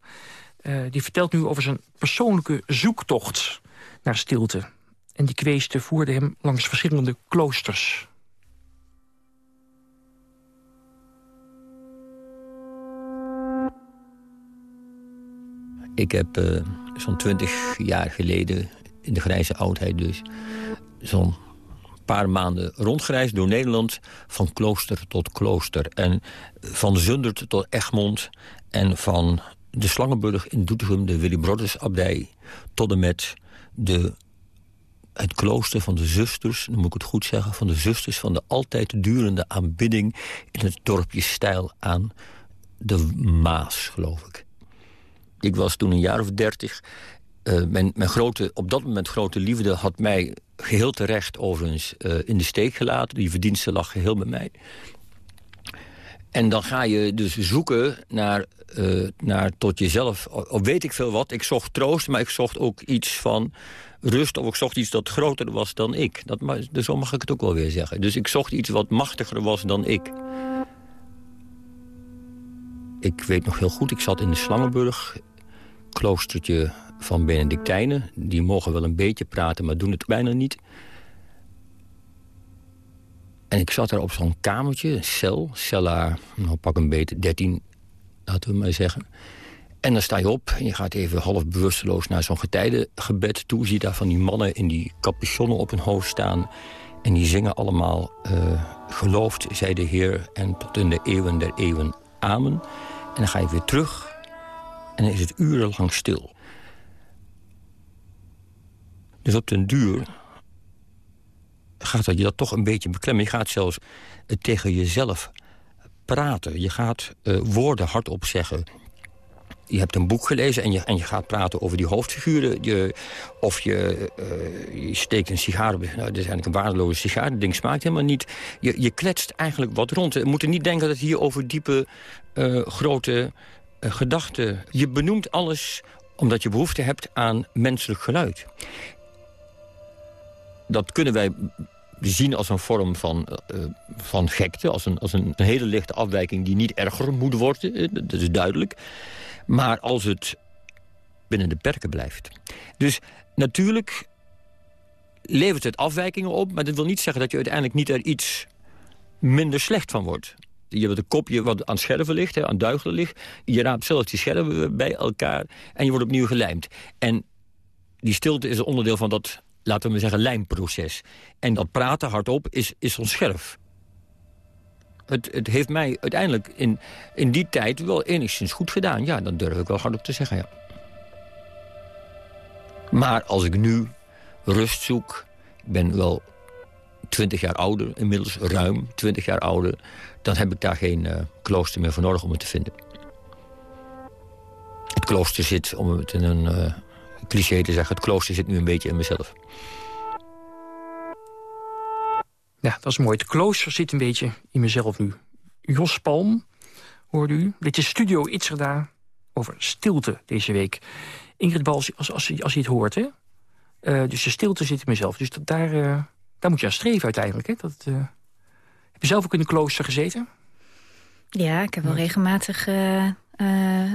eh, die vertelt nu over zijn persoonlijke zoektocht naar stilte. En die kweesten voerde hem langs verschillende kloosters. Ik heb eh, zo'n twintig jaar geleden, in de grijze oudheid dus... zo'n paar maanden rondgereisd door Nederland... van klooster tot klooster. En van Zundert tot Egmond... en van de Slangenburg in Doetinchem, de Willy Brothers abdij... tot en met de, het klooster van de zusters, dan moet ik het goed zeggen... van de zusters van de altijd durende aanbidding... in het dorpje Stijl aan de Maas, geloof ik. Ik was toen een jaar of dertig. Eh, mijn, mijn grote, op dat moment grote liefde had mij geheel terecht overigens eh, in de steek gelaten. Die verdienste lag geheel bij mij. En dan ga je dus zoeken naar eh, naar tot jezelf. Of weet ik veel wat. Ik zocht troost, maar ik zocht ook iets van rust. Of ik zocht iets dat groter was dan ik. Dat, dus zo mag ik het ook wel weer zeggen. Dus ik zocht iets wat machtiger was dan ik. Ik weet nog heel goed, ik zat in de Slangenburg. Kloostertje van Benedictijnen. Die mogen wel een beetje praten, maar doen het bijna niet. En ik zat daar op zo'n kamertje, een cel, cella, nou pak een beetje 13, laten we maar zeggen. En dan sta je op en je gaat even half bewusteloos naar zo'n getijdengebed toe. Zie daar van die mannen in die capuchonnen op hun hoofd staan. En die zingen allemaal, uh, geloofd zij de Heer en tot in de eeuwen der eeuwen. Amen. En dan ga je weer terug en is het urenlang stil. Dus op den duur gaat dat je dat toch een beetje beklemmen. Je gaat zelfs uh, tegen jezelf praten. Je gaat uh, woorden hardop zeggen. Je hebt een boek gelezen en je, en je gaat praten over die hoofdfiguren. Je, of je, je steekt een sigaar op. Nou, dat is eigenlijk een waardeloze sigaar. Dat ding smaakt helemaal niet. Je, je kletst eigenlijk wat rond. We moeten niet denken dat het hier over diepe, grote gedachten... Je benoemt alles omdat je behoefte hebt aan menselijk geluid dat kunnen wij zien als een vorm van, uh, van gekte. Als, een, als een, een, hele lichte afwijking die niet erger moet worden. Eh, dat is duidelijk. Maar als het binnen de perken blijft. Dus natuurlijk levert het afwijkingen op... maar dat wil niet zeggen dat je uiteindelijk niet er iets minder slecht van wordt. Je hebt een kopje wat aan scherven ligt, hè, aan duigelen ligt. Je raapt zelfs die scherven bij elkaar en je wordt opnieuw gelijmd. En die stilte is een onderdeel van dat laten we zeggen, lijmproces. En dat praten hardop is, is onscherf. Het, het heeft mij uiteindelijk in, in die tijd wel enigszins goed gedaan. Ja, dat durf ik wel hardop te zeggen, ja. Maar als ik nu rust zoek... ik ben wel twintig jaar ouder, inmiddels ruim twintig jaar ouder... dan heb ik daar geen uh, klooster meer voor nodig om het te vinden. Het klooster zit, om het in een uh, cliché te zeggen... het klooster zit nu een beetje in mezelf. Ja, dat is mooi. Het klooster zit een beetje in mezelf nu. Jos Palm, hoorde u. Dit is Studio Itzerda over stilte deze week. Ingrid Bals, als, als, als je het hoort, hè? Uh, dus de stilte zit in mezelf. Dus dat, daar, daar moet je aan streven uiteindelijk. Hè? Dat, uh... Heb je zelf ook in een klooster gezeten? Ja, ik heb wel regelmatig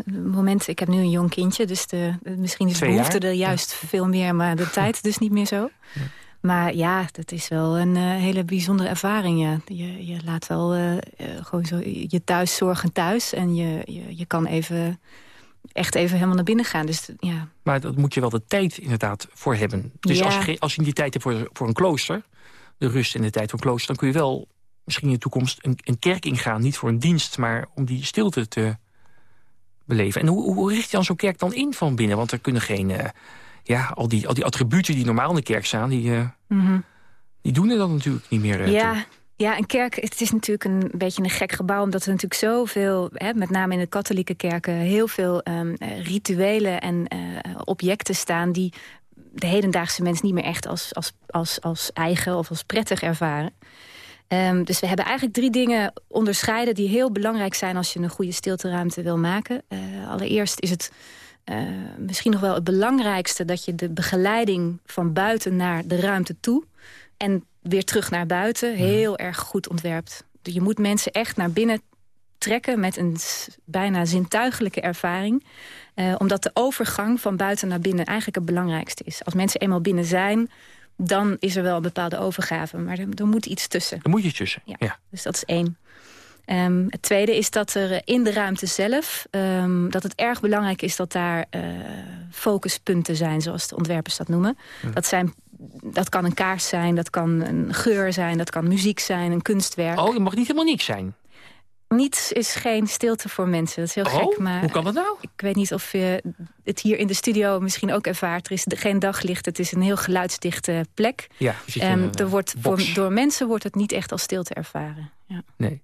momenten. Ik heb nu een jong kindje, dus de, misschien is de behoefte er juist ja. veel meer... maar de tijd dus niet meer zo. Ja. Maar ja, dat is wel een uh, hele bijzondere ervaring. Ja. Je, je laat wel gewoon zo je thuiszorgen thuis. En je, je, je kan even echt even helemaal naar binnen gaan. Dus, ja. Maar dat moet je wel de tijd inderdaad voor hebben. Dus ja. als, je, als je die tijd hebt voor, voor een klooster... de rust in de tijd een klooster... dan kun je wel misschien in de toekomst een, een kerk ingaan. Niet voor een dienst, maar om die stilte te beleven. En hoe, hoe richt je dan zo'n kerk dan in van binnen? Want er kunnen geen... Uh, ja, al die, al die attributen die normaal in de kerk staan... die, uh, mm -hmm. die doen er dan natuurlijk niet meer uh, ja. toe. Ja, een kerk, het is natuurlijk een beetje een gek gebouw... omdat er natuurlijk zoveel, hè, met name in de katholieke kerken... heel veel um, rituelen en uh, objecten staan... die de hedendaagse mens niet meer echt als, als, als, als eigen of als prettig ervaren. Um, dus we hebben eigenlijk drie dingen onderscheiden... die heel belangrijk zijn als je een goede stilteruimte wil maken. allereerst is het uh, misschien nog wel het belangrijkste... dat je de begeleiding van buiten naar de ruimte toe... en weer terug naar buiten heel erg goed ontwerpt. Je moet mensen echt naar binnen trekken met een bijna zintuigelijke ervaring. Uh, omdat de overgang van buiten naar binnen eigenlijk het belangrijkste is. Als mensen eenmaal binnen zijn, dan is er wel een bepaalde overgave. Maar er, er moet iets tussen. Er moet iets tussen, ja. ja. Dus dat is één. Um, het tweede is dat er in de ruimte zelf... Um, dat het erg belangrijk is dat daar uh, focuspunten zijn... zoals de ontwerpers dat noemen. Ja. Dat, zijn, dat kan een kaars zijn, dat kan een geur zijn... dat kan muziek zijn, een kunstwerk. Oh, het mag niet helemaal niks zijn? Niets is geen stilte voor mensen. Dat is heel oh, gek. Maar hoe kan dat nou? Ik weet niet of je het hier in de studio misschien ook ervaart. Er is geen daglicht. Het is een heel geluidsdichte plek. Ja, um, er wordt voor, door mensen wordt het niet echt als stilte ervaren. Ja. Nee.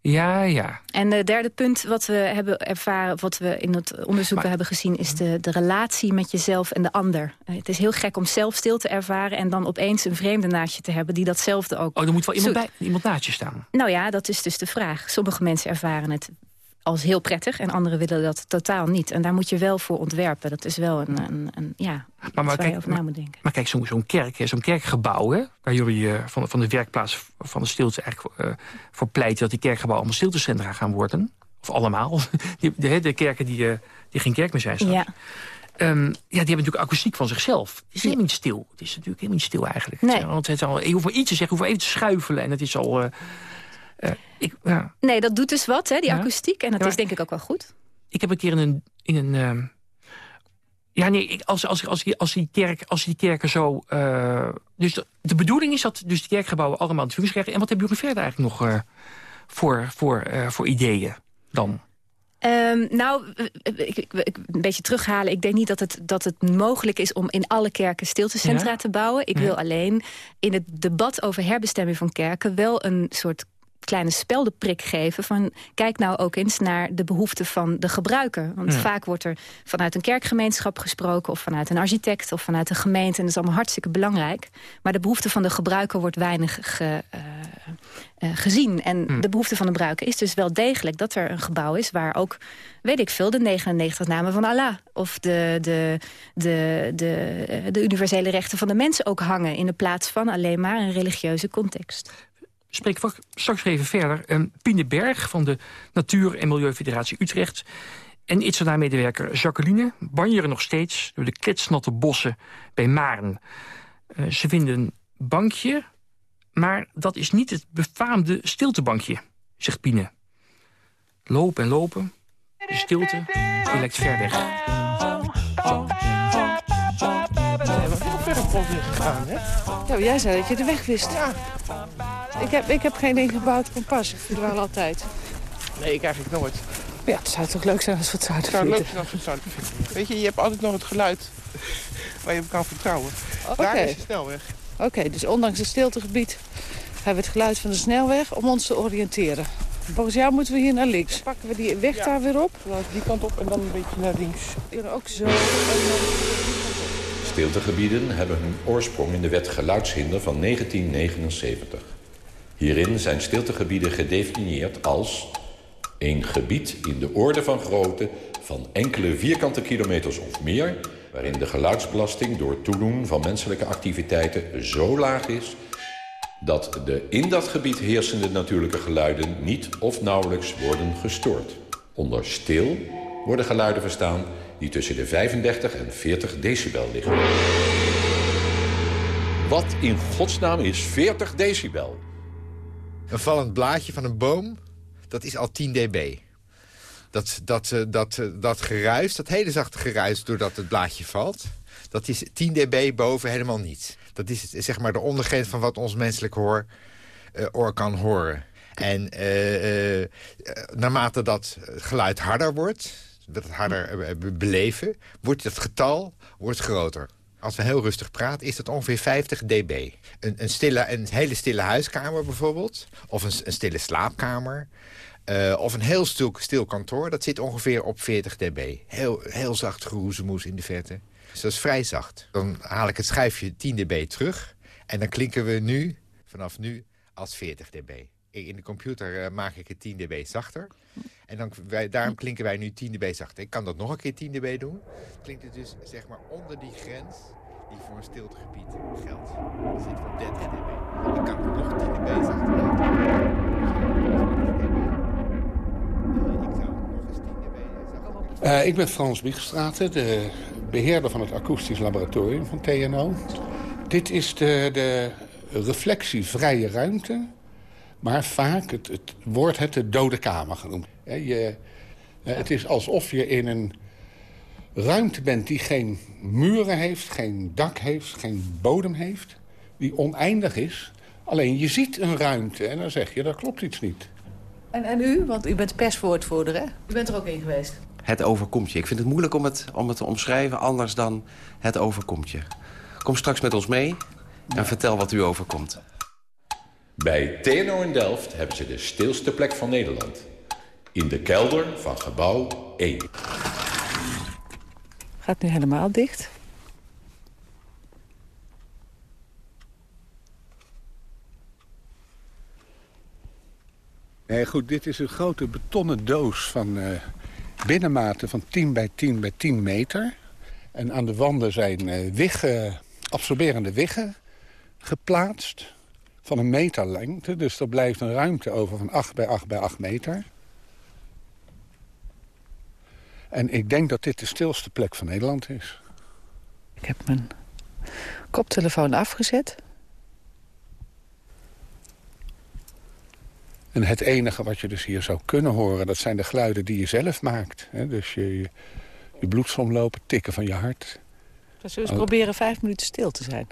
Ja, ja. En het derde punt wat we hebben ervaren, wat we in het onderzoek maar, hebben gezien... is de, de relatie met jezelf en de ander. Het is heel gek om zelf stil te ervaren... en dan opeens een vreemde naast je te hebben die datzelfde ook... Oh, er moet wel iemand, bij, iemand naast je staan. Nou ja, dat is dus de vraag. Sommige mensen ervaren het als heel prettig en anderen willen dat totaal niet. En daar moet je wel voor ontwerpen. Dat is wel een, een, een ja, maar, maar, waar je kijk, over na moet denken. Maar kijk, zo'n zo'n kerk, zo'n kerkgebouw... Hè, waar jullie eh, van, van de werkplaats van de stilte eigenlijk eh, voor pleiten... dat die kerkgebouwen allemaal stiltecentra gaan worden. Of allemaal. Die, de, de kerken die, eh, die geen kerk meer zijn straks. Ja. Ehm, ja, die hebben natuurlijk akoestiek van zichzelf. Het is helemaal niet stil. Het is natuurlijk helemaal niet stil eigenlijk. Nee. Want het is al, je hoeft maar iets te zeggen, je hoeft even te schuifelen... en het is al... eh, ik, ja. Nee, dat doet dus wat, hè, die Ja. akoestiek. En dat Ja, is denk ik ook wel goed. Ik heb een keer in een... In een ehm, ja, nee, als, als, als, die, als, die kerk, als die kerken zo... eh, dus de, de bedoeling is dat dus die kerkgebouwen allemaal in functie krijgen. En wat hebben jullie verder eigenlijk nog eh, voor, voor, voor ideeën dan? Ehm, nou, ik, ik, ik- een beetje terughalen. Ik denk niet dat het, dat het mogelijk is om in alle kerken stiltecentra Ja? te bouwen. Ik Ja. wil alleen in het debat over herbestemming van kerken... wel een soort kleine speldeprik geven van... kijk nou ook eens naar de behoeften van de gebruiker. Want Ja. vaak wordt er vanuit een kerkgemeenschap gesproken... of vanuit een architect of vanuit een gemeente. En dat is allemaal hartstikke belangrijk. Maar de behoefte van de gebruiker wordt weinig ge, eh, eh, gezien. En Hm. de behoefte van de gebruiker is dus wel degelijk... dat er een gebouw is waar ook, weet ik veel... de 99 namen van Allah of de, de, de, de, eh, de universele rechten van de mensen ook hangen... in de plaats van alleen maar een religieuze context. Spreek ik straks even verder. Um, Pine Berg van de Natuur- en Milieufederatie Utrecht... en Itzada-medewerker Jacqueline banjeren nog steeds... door de kletsnatte bossen bij Maren. Eh, ze vinden een bankje, maar dat is niet het befaamde stiltebankje, zegt Pine. Lopen en lopen, de stilte, lijkt ver weg. zijn we heel ver op ons gegaan, hè? Jij zei dat je de weg wist. Ja. Ik heb, ik heb geen ingebouwd kompas. Ik verdwaal altijd. Nee, ik eigenlijk nooit. Ja, het zou toch leuk zijn als we het zouden Het zou leuk vinden. zijn als we het zouden vinden. Weet je, je hebt altijd nog het geluid waar je op kan vertrouwen. Oké. Daar is de snelweg. Oké, dus ondanks het stiltegebied hebben we het geluid van de snelweg om ons te oriënteren. Volgens jou moeten we hier naar links. Pakken we die weg daar weer op? Die kant op en dan een beetje naar links. Hier ook zo. Stiltegebieden hebben hun oorsprong in de wet geluidshinder van 1979. Hierin zijn stiltegebieden gedefinieerd als... een gebied in de orde van grootte van enkele vierkante kilometers of meer... waarin de geluidsbelasting door toedoen van menselijke activiteiten zo laag is... dat de in dat gebied heersende natuurlijke geluiden niet of nauwelijks worden gestoord. Onder stil worden geluiden verstaan die tussen de 35 en 40 decibel liggen. Wat in godsnaam is 40 decibel? Een vallend blaadje van een boom, dat is al 10 dB. Dat, dat, eh, dat, eh, dat geruis, dat hele zachte geruis doordat het blaadje valt... dat is 10 dB boven helemaal niet. Dat is zeg maar de ondergrens van wat ons menselijk hoor, eh, oor kan horen. En naarmate dat geluid harder wordt, dat het harder be- beleven... wordt het getal wordt groter. Als we heel rustig praten, is dat ongeveer 50 dB. Een, een, stille, een hele stille huiskamer bijvoorbeeld, of een, een stille slaapkamer... eh, of een heel stil, stil kantoor, dat zit ongeveer op 40 dB. Heel, heel zacht geroezemoes in de verte. Dus dat is vrij zacht. Dan haal ik het schijfje 10 dB terug... en dan klinken we nu, vanaf nu, als 40 dB. In de computer eh, maak ik het 10 dB zachter. En dan, wij, daarom klinken wij nu 10 dB zachter. Ik kan dat nog een keer 10 dB doen. Klinkt het dus zeg maar onder die grens die voor een stiltegebied geldt. Dat zit voor 30 dB. Ik kan het nog 10 dB zachter maken. Eh, ik ben Frans Biegestraten, de beheerder van het akoestisch laboratorium van TNO. Dit is de, de reflectievrije ruimte, maar vaak het, het wordt het de dode kamer genoemd. Hè, je, het is alsof je in een ruimte bent die geen muren heeft, geen dak heeft, geen bodem heeft, die oneindig is. Alleen je ziet een ruimte en dan zeg je, dat klopt iets niet. En, en u? Want u bent perswoordvoerder, hè? U bent er ook in geweest. Het overkomt je. Ik vind het moeilijk om het, om het te omschrijven anders dan het overkomt je. Kom straks met ons mee en vertel wat u overkomt. Bij TNO in Delft hebben ze de stilste plek van Nederland. In de kelder van gebouw 1. Gaat nu helemaal dicht. Nee, goed, dit is een grote betonnen doos van uh, binnenmaten van 10 bij 10 bij 10 meter. En aan de wanden zijn uh, wiggen, absorberende wiggen geplaatst van een meter lengte. Dus er blijft een ruimte over van 8 bij 8 bij 8 meter. En ik denk dat dit de stilste plek van Nederland is. Ik heb mijn koptelefoon afgezet. En het enige wat je dus hier zou kunnen horen... dat zijn de geluiden die je zelf maakt. Dus je, je, bloedsomlopen, tikken van je hart. Dus we eens proberen vijf minuten stil te zijn.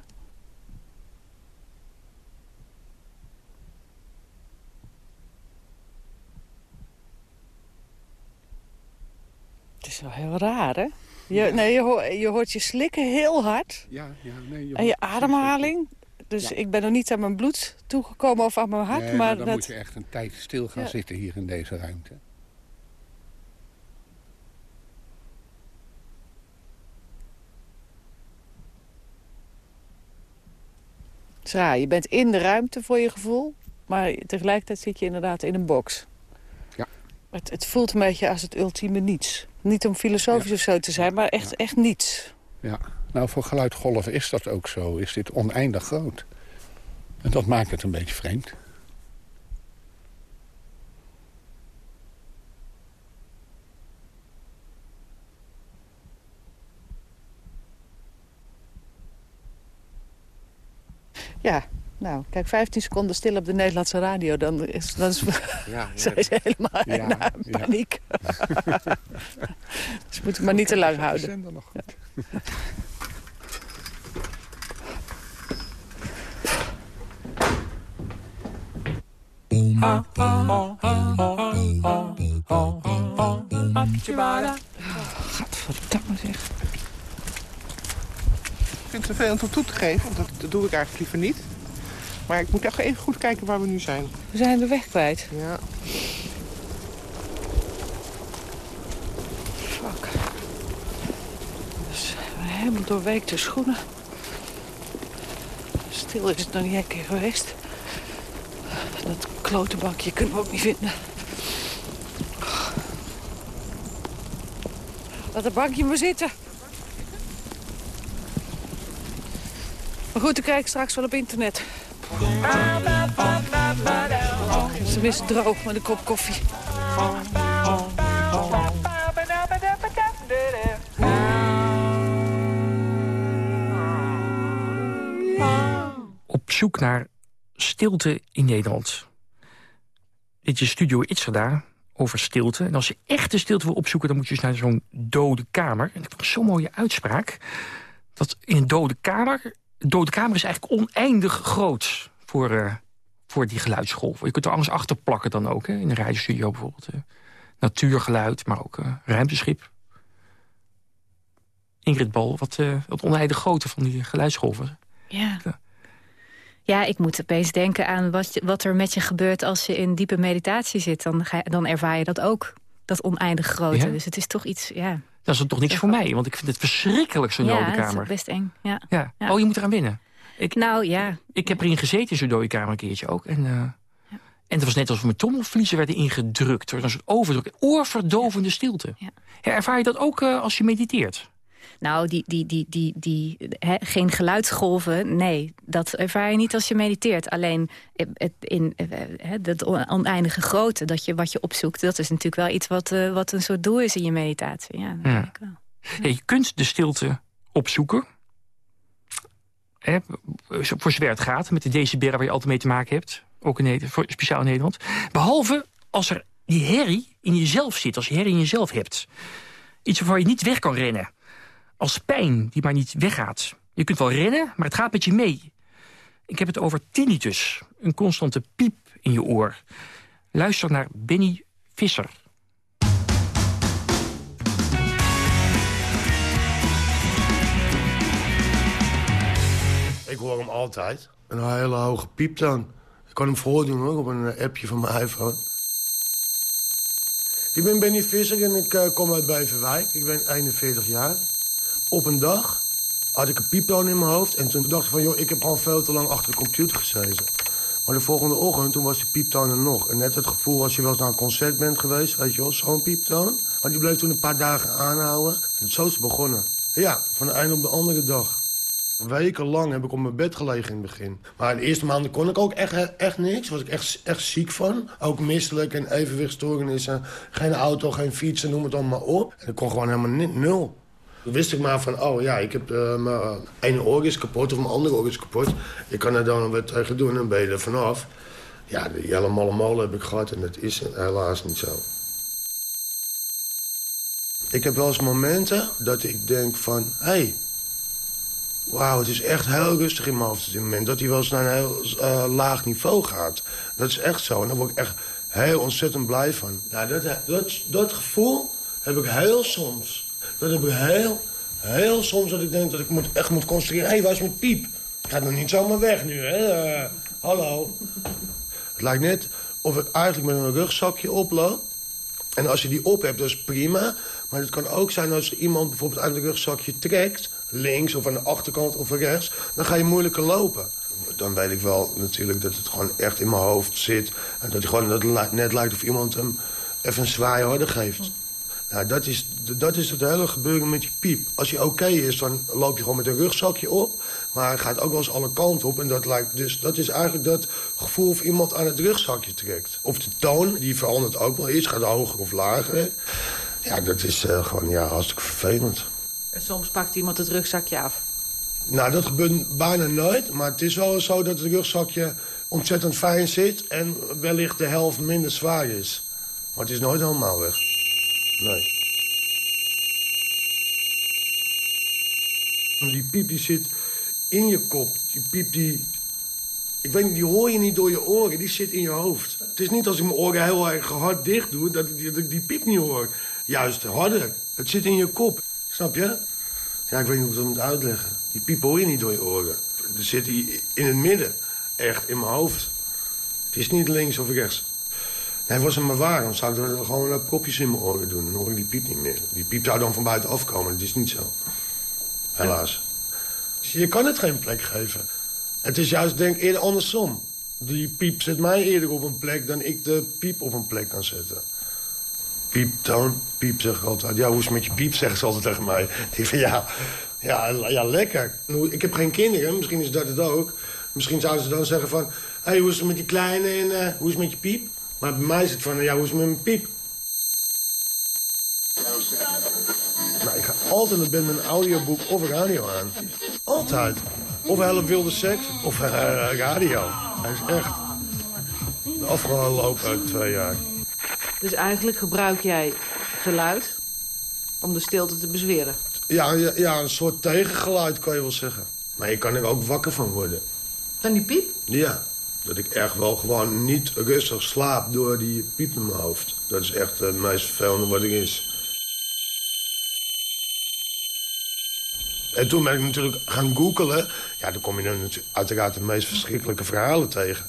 Het is wel heel raar, hè? Je, nee, je, hoort, je hoort je slikken heel hard. Ja, ja, nee, je en je ademhaling. Dus ik ben nog niet aan mijn bloed toegekomen of aan mijn hart. Nee, maar, dan moet je echt een tijd stil gaan zitten hier in deze ruimte. Ja, je bent in de ruimte voor je gevoel. Maar tegelijkertijd zit je inderdaad in een box. Het, het voelt een beetje als het ultieme niets. Niet om filosofisch of zo te zijn, maar echt, echt niets. Ja, nou voor geluidgolven is dat ook zo. Is dit oneindig groot. En dat maakt het een beetje vreemd. Ja, nou, kijk, 15 seconden stil op de Nederlandse radio... dan, is, dan is, ja, zijn ze helemaal ja, in paniek. dus moet het maar niet te lang houden. nog goed. Gadverdamme zeg. Ik vind het vervelend om toe te geven, want dat, dat doe ik eigenlijk liever niet. Maar ik moet echt even goed kijken waar we nu zijn. We zijn de weg kwijt. Ja. Fuck. Dus helemaal doorweekte schoenen. Stil is het nog niet een keer geweest. Dat klote bakje kunnen we ook niet vinden. Laat het bankje maar zitten. Maar goed, dan ik straks wel op internet. Tenminste droog met een kop koffie. Op zoek naar stilte in Nederland. Dit is Studio Itzerda over stilte. En als je echte stilte wil opzoeken... dan moet je eens naar zo'n dode kamer. En ik vond zo'n mooie uitspraak... dat in een dode kamer... Dode kamer is eigenlijk oneindig groot voor, uh, voor die geluidsgolven. Je kunt er alles achter plakken dan ook. Hè? In een radiostudio bijvoorbeeld. Uh, natuurgeluid, maar ook uh, ruimteschip. Ingrid Bal, wat, wat oneindig grootte van die geluidsgolven. Ja. Ja, ik moet opeens denken aan wat, wat er met je gebeurt als je in diepe meditatie zit. Dan, ga, dan ervaar je dat ook, dat oneindig grote. Dus het is toch iets, ja... Dat is toch niks voor mij, want ik vind het verschrikkelijk zo'n ja, dode kamer. Ja, is best eng. Ja. Ja. Oh, je moet eraan winnen. Ik, nou, ja. Ik heb erin gezeten, zo'n dode kamer een keertje ook. En, uh, ja. en het was net alsof mijn trommelvliezen werden ingedrukt. Er was een overdruk, oorverdovende stilte. Ja. Ervaar je dat ook uh, als je mediteert? Nou, die, die, die, die, die, he, geen geluidsgolven, nee. Dat ervaar je niet als je mediteert. Alleen het, in he, dat oneindige grote, dat je, wat je opzoekt... dat is natuurlijk wel iets wat, uh, wat een soort doel is in je meditatie. Ja, dat ja. Ik wel. Ja, je kunt de stilte opzoeken. Hè, voor zover het gaat, met de decibellen waar je altijd mee te maken hebt. Ook in Nederland, speciaal in Nederland. Behalve als er die herrie in jezelf zit, als je herrie in jezelf hebt. Iets waarvan je niet weg kan rennen als pijn die maar niet weggaat. Je kunt wel rennen, maar het gaat met je mee. Ik heb het over tinnitus, een constante piep in je oor. Luister naar Benny Visser. Ik hoor hem altijd. Een hele hoge pieptoon. Ik kan hem voordoen hoor, op een appje van mijn iPhone. Ik ben Benny Visser en ik uh, kom uit Beverwijk. Ik ben 41 jaar op een dag had ik een pieptoon in mijn hoofd. En toen dacht ik van, joh, ik heb al veel te lang achter de computer gezeten. Maar de volgende ochtend, toen was die pieptoon er nog. En net het gevoel als je wel eens naar een concert bent geweest, weet je wel, zo'n pieptoon. Maar die bleef toen een paar dagen aanhouden. En zo is het begonnen. Ja, van de ene op de andere dag. Wekenlang heb ik op mijn bed gelegen in het begin. Maar de eerste maanden kon ik ook echt, echt niks. Was ik echt, echt ziek van. Ook misselijk en evenwichtstoornissen. Geen auto, geen fietsen, noem het allemaal op. En ik kon gewoon helemaal nul. Wist ik maar van, oh ja, ik heb uh, mijn ene oor is kapot of mijn andere oor is kapot. Ik kan er dan wat tegen doen en ben je er vanaf. Ja, de hele malle molen heb ik gehad en dat is helaas niet zo. Ik heb wel eens momenten dat ik denk van, hé, hey, wauw, het is echt heel rustig in mijn hoofd op dit moment. Dat hij wel eens naar een heel uh, laag niveau gaat. Dat is echt zo en daar word ik echt heel ontzettend blij van. Ja, dat, dat, dat gevoel heb ik heel soms. Dat heb ik heel, heel soms dat ik denk dat ik moet, echt moet concentreren. Hé, hey, waar is mijn piep? Ik ga nog niet zomaar weg nu, hè? Uh, hallo. Het lijkt net of ik eigenlijk met een rugzakje oploop. En als je die op hebt, dat is prima. Maar het kan ook zijn als iemand bijvoorbeeld aan het rugzakje trekt... links of aan de achterkant of rechts... dan ga je moeilijker lopen. Dan weet ik wel natuurlijk dat het gewoon echt in mijn hoofd zit. En dat, het gewoon, net lijkt of iemand hem even een zwaaie harde geeft. Nou, dat is, dat is het hele gebeuren met die piep. Als hij oké is, dan loop je gewoon met een rugzakje op. Maar hij gaat ook wel eens alle kanten op. En dat, lijkt dus, dat is eigenlijk dat gevoel of iemand aan het rugzakje trekt. Of de toon, die verandert ook wel eens. Gaat hoger of lager. Ja, dat is uh, gewoon ja, hartstikke vervelend. En soms pakt iemand het rugzakje af? Nou, dat gebeurt bijna nooit. Maar het is wel zo dat het rugzakje ontzettend fijn zit... en wellicht de helft minder zwaar is. Maar het is nooit helemaal weg. Nee. Die piep die zit in je kop. Die piep die... Ik weet niet, die hoor je niet door je oren. Die zit in je hoofd. Het is niet als ik mijn oren heel erg hard dicht doe... dat ik die, piep niet hoor. Juist harder. Het zit in je kop. Snap je? Ja, ik weet niet hoe ik dat moet uitleggen. Die piep hoor je niet door je oren. Er zit die in het midden. Echt, in mijn hoofd. Het is niet links of rechts. Nee, was het maar waar. Dan zou ik er gewoon propjes in mijn oren doen. Dan hoor ik die piep niet meer. Die piep zou dan van buiten afkomen. Dat is niet zo. Helaas. Je kan het geen plek geven. Het is juist, denk ik, eerder andersom. Die piep zet mij eerder op een plek... dan ik de piep op een plek kan zetten. Piep, toon, piep, zeg altijd. Ja, hoe is het met je piep, zeggen ze altijd tegen mij. Ik van, ja, ja, ja, lekker. Ik heb geen kinderen, misschien is dat het ook. Misschien zouden ze dan zeggen van... hé, hey, hoe is het met die kleine en uh, hoe is het met je piep? Maar bij mij is het van, ja, hoe is het met mijn piep? Nou, ik ga altijd met een audioboek of radio aan. Altijd. Of hele wilde seks, of uh, radio. Hij is echt de afgelopen twee jaar. Dus eigenlijk gebruik jij geluid om de stilte te bezweren? Ja, ja, ja, een soort tegengeluid kan je wel zeggen. Maar je kan er ook wakker van worden. Van die piep? Ja. Dat ik echt wel gewoon niet rustig slaap door die piep in mijn hoofd. Dat is echt het meest vervelende wat er is. En toen ben ik natuurlijk gaan googelen. Ja, dan kom je dan uiteraard de meest verschrikkelijke verhalen tegen.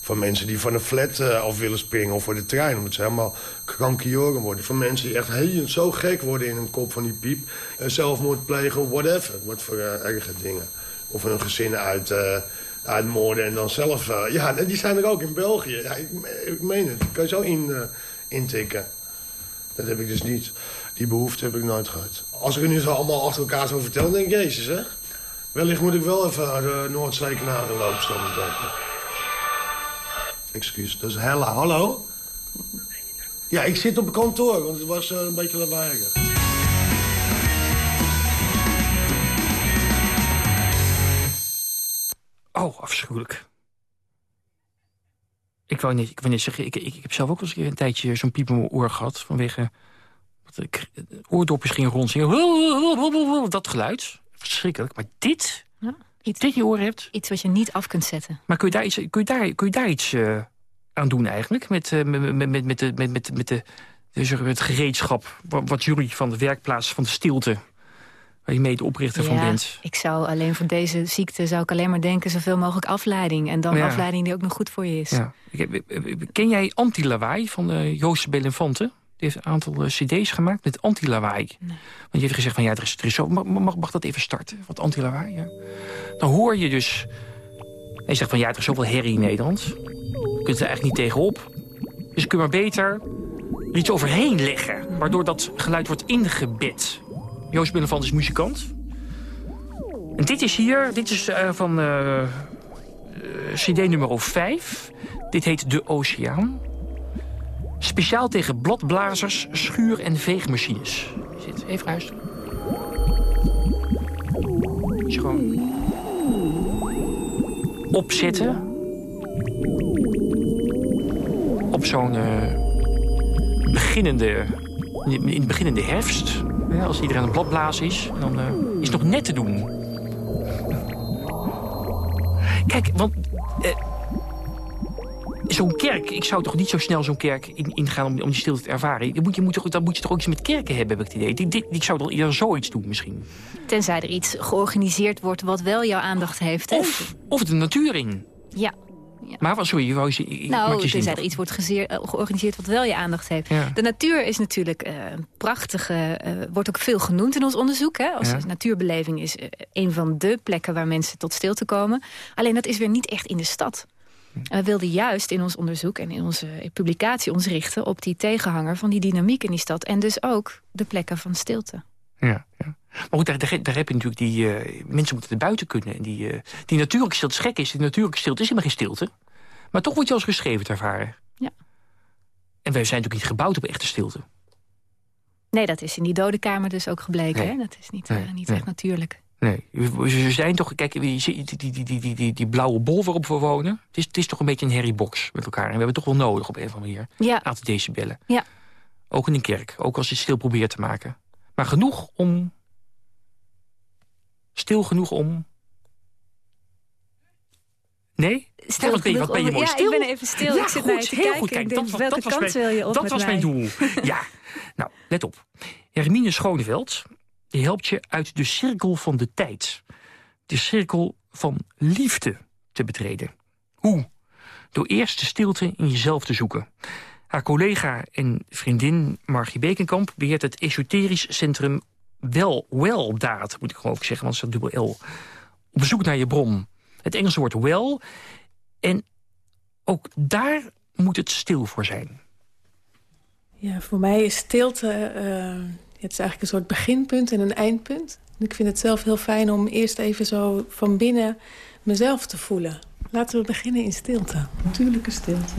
Van mensen die van een flat uh, af willen springen of voor de trein. Omdat ze helemaal krankjoren worden. Van mensen die echt heel zo gek worden in hun kop van die piep. Uh, zelfmoord plegen, whatever. Wat voor uh, erge dingen. Of hun gezinnen uit uitmoorden en dan zelf... Uh, ja, die zijn er ook in België. Ja, ik, ik meen het. kan je zo in, uh, intikken. Dat heb ik dus niet. Die behoefte heb ik nooit gehad. Als ik er nu zo allemaal achter elkaar zo vertel, denk ik... Jezus, hè? Wellicht moet ik wel even de Noordzee-kanaal gaan lopen staan Excuus, dat is Hella. Hallo? Ja, ik zit op kantoor, want het was uh, een beetje lawaaiig. Oh, afschuwelijk. Ik wou niet, ik wou niet zeggen, ik, ik, ik heb zelf ook eens een tijdje zo'n piep in mijn oor gehad. Vanwege dat ik oordopjes ging rondzingen. Dat geluid. Verschrikkelijk. Maar dit, ja, iets, dit je oor hebt. Iets wat je niet af kunt zetten. Maar kun je daar iets, kun je daar, kun je daar iets uh, aan doen eigenlijk? Met, uh, met, met, met, met, met, met, met, de, dus het gereedschap wat jullie van de werkplaats van de stilte waar je mede oprichter ja, van bent. ik zou alleen voor deze ziekte zou ik alleen maar denken... zoveel mogelijk afleiding. En dan Ja. afleiding die ook nog goed voor je is. Ja. Ken jij Anti-Lawaai van uh, Joost Belinfante? Die heeft een aantal eh, cd's gemaakt met anti-lawaai. Want die heeft gezegd van ja, er is, er is zo, mag, mag, mag dat even starten? Wat anti-lawaai, ja. Dan hoor je dus En je zegt van ja, er is zoveel herrie in Nederland. Je kunt er eigenlijk niet tegenop. Dus kun je maar beter er iets overheen leggen. Waardoor dat geluid wordt ingebed. Joost Binnenvand is muzikant. En dit is hier, dit is uh, van uh, cd nummer 5. Dit heet De Oceaan. Speciaal tegen bladblazers, schuur- en veegmachines. Zit, even luisteren. Is gewoon opzetten. Op zo'n beginnende, in beginnende herfst. Ja, als iedereen een bladblaas is, dan uh, is het nog net te doen. Kijk, want uh, zo'n kerk, ik zou toch niet zo snel zo'n kerk in, ingaan om, om die stilte te ervaren. Dan moet, je, moet, toch, dan moet je toch ook iets met kerken hebben, heb ik het idee. Ik, ik zou dan eerder zoiets doen misschien. Tenzij er iets georganiseerd wordt wat wel jouw aandacht heeft. Hè? Of, of een natuur in. Ja. Ja. Maar wat, sorry, je wou je, nou, je tenzij er iets wordt georganiseerd wat wel je aandacht heeft. Ja. De natuur is natuurlijk uh, een prachtige, uh, wordt ook veel genoemd in ons onderzoek. Hè? Als ja. natuurbeleving is uh, een van de plekken waar mensen tot stilte komen. Alleen dat is weer niet echt in de stad. En we wilden juist in ons onderzoek en in onze publicatie ons richten... op die tegenhanger van die dynamiek in die stad. En dus ook de plekken van stilte. Ja, ja. Maar goed, daar, daar, daar heb je natuurlijk die... Uh, mensen moeten er buiten kunnen. En die, uh, die natuurlijke stilte is gek is. Die natuurlijke stilte is helemaal geen stilte. Maar toch wordt je als geschreven te ervaren. Ja. En wij zijn natuurlijk niet gebouwd op echte stilte. Nee, dat is in die dode kamer dus ook gebleken. Nee. Hè? Dat is niet, nee. uh, niet nee. echt natuurlijk. Nee, we zijn toch... Kijk, die, die, die, die, die, die blauwe bol waarop we wonen... Het is, het is toch een beetje een herriebox met elkaar. En we hebben het toch wel nodig op een of andere manier. Ja. Aantal decibellen. Ja. Ook in een kerk. Ook als je stil probeert te maken. Maar genoeg om... Stil genoeg om... Nee? Stil wat, ben je, wat ben je mooi ja, stil? ik ben even stil. Ja, ik zit goed, naar je te heel kijken. goed. Kijk, denk, dat, welke dat was kant mijn, wil je op Dat was mij? mijn doel. ja. Nou, let op. Hermine Schoneveld die helpt je uit de cirkel van de tijd. De cirkel van liefde te betreden. Hoe? Door eerst de stilte in jezelf te zoeken. Haar collega en vriendin Margie Bekenkamp beheert het esoterisch centrum Wel Weldaad, moet ik geloof ik zeggen, want het is dubbel L. Op zoek naar je bron. Het Engelse woord wel. En ook daar moet het stil voor zijn. Ja, voor mij is stilte... Uh, het is eigenlijk een soort beginpunt en een eindpunt. Ik vind het zelf heel fijn om eerst even zo van binnen mezelf te voelen. Laten we beginnen in stilte. Natuurlijke stilte.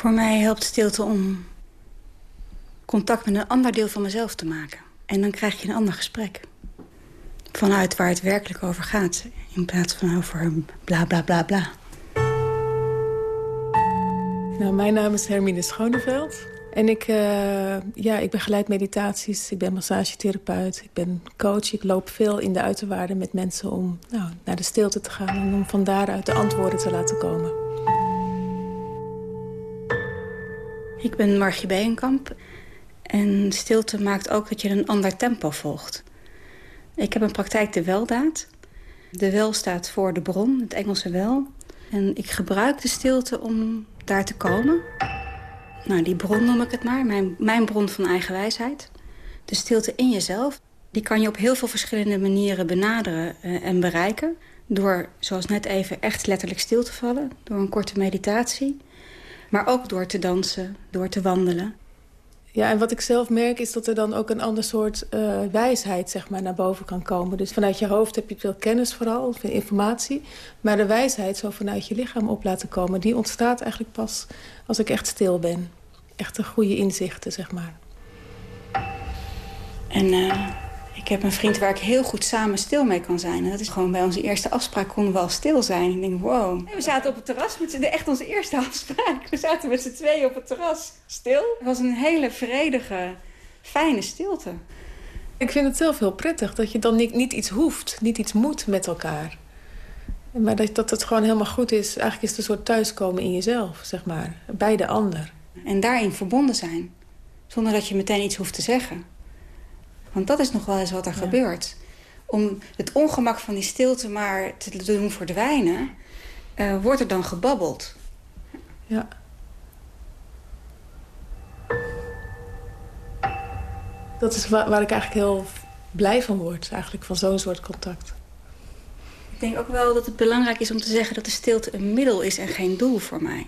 Voor mij helpt stilte om contact met een ander deel van mezelf te maken. En dan krijg je een ander gesprek. Vanuit waar het werkelijk over gaat. In plaats van over bla bla bla bla. Nou, mijn naam is Hermine Schoneveld. En ik, uh, ja, ik begeleid meditaties, ik ben massagetherapeut, ik ben coach. Ik loop veel in de uiterwaarden met mensen om nou, naar de stilte te gaan... en om van daaruit de antwoorden te laten komen. Ik ben Margie Beenkamp. En stilte maakt ook dat je een ander tempo volgt. Ik heb een praktijk de weldaad. De wel staat voor de bron, het Engelse wel. En ik gebruik de stilte om daar te komen. Nou, die bron noem ik het maar. Mijn, mijn bron van eigen wijsheid. De stilte in jezelf. Die kan je op heel veel verschillende manieren benaderen uh, en bereiken. Door, zoals net even, echt letterlijk stil te vallen. Door een korte meditatie. Maar ook door te dansen, door te wandelen. Ja, en wat ik zelf merk is dat er dan ook een ander soort uh, wijsheid zeg maar, naar boven kan komen. Dus vanuit je hoofd heb je veel kennis vooral, veel informatie. Maar de wijsheid zo vanuit je lichaam op laten komen... die ontstaat eigenlijk pas als ik echt stil ben. Echt een goede inzichten, zeg maar. En uh, ik heb een vriend waar ik heel goed samen stil mee kan zijn. En dat is gewoon bij onze eerste afspraak konden we al stil zijn. Ik denk, wow. We zaten op het terras, met echt onze eerste afspraak. We zaten met z'n tweeën op het terras, stil. Het was een hele vredige, fijne stilte. Ik vind het zelf heel prettig dat je dan niet, niet iets hoeft, niet iets moet met elkaar. Maar dat, dat het gewoon helemaal goed is. Eigenlijk is het een soort thuiskomen in jezelf, zeg maar. Bij de ander. En daarin verbonden zijn. Zonder dat je meteen iets hoeft te zeggen. Want dat is nog wel eens wat er ja. gebeurt. Om het ongemak van die stilte maar te doen verdwijnen... Uh, wordt er dan gebabbeld. Ja. Dat is waar, waar ik eigenlijk heel blij van word, eigenlijk van zo'n soort contact. Ik denk ook wel dat het belangrijk is om te zeggen dat de stilte een middel is en geen doel voor mij.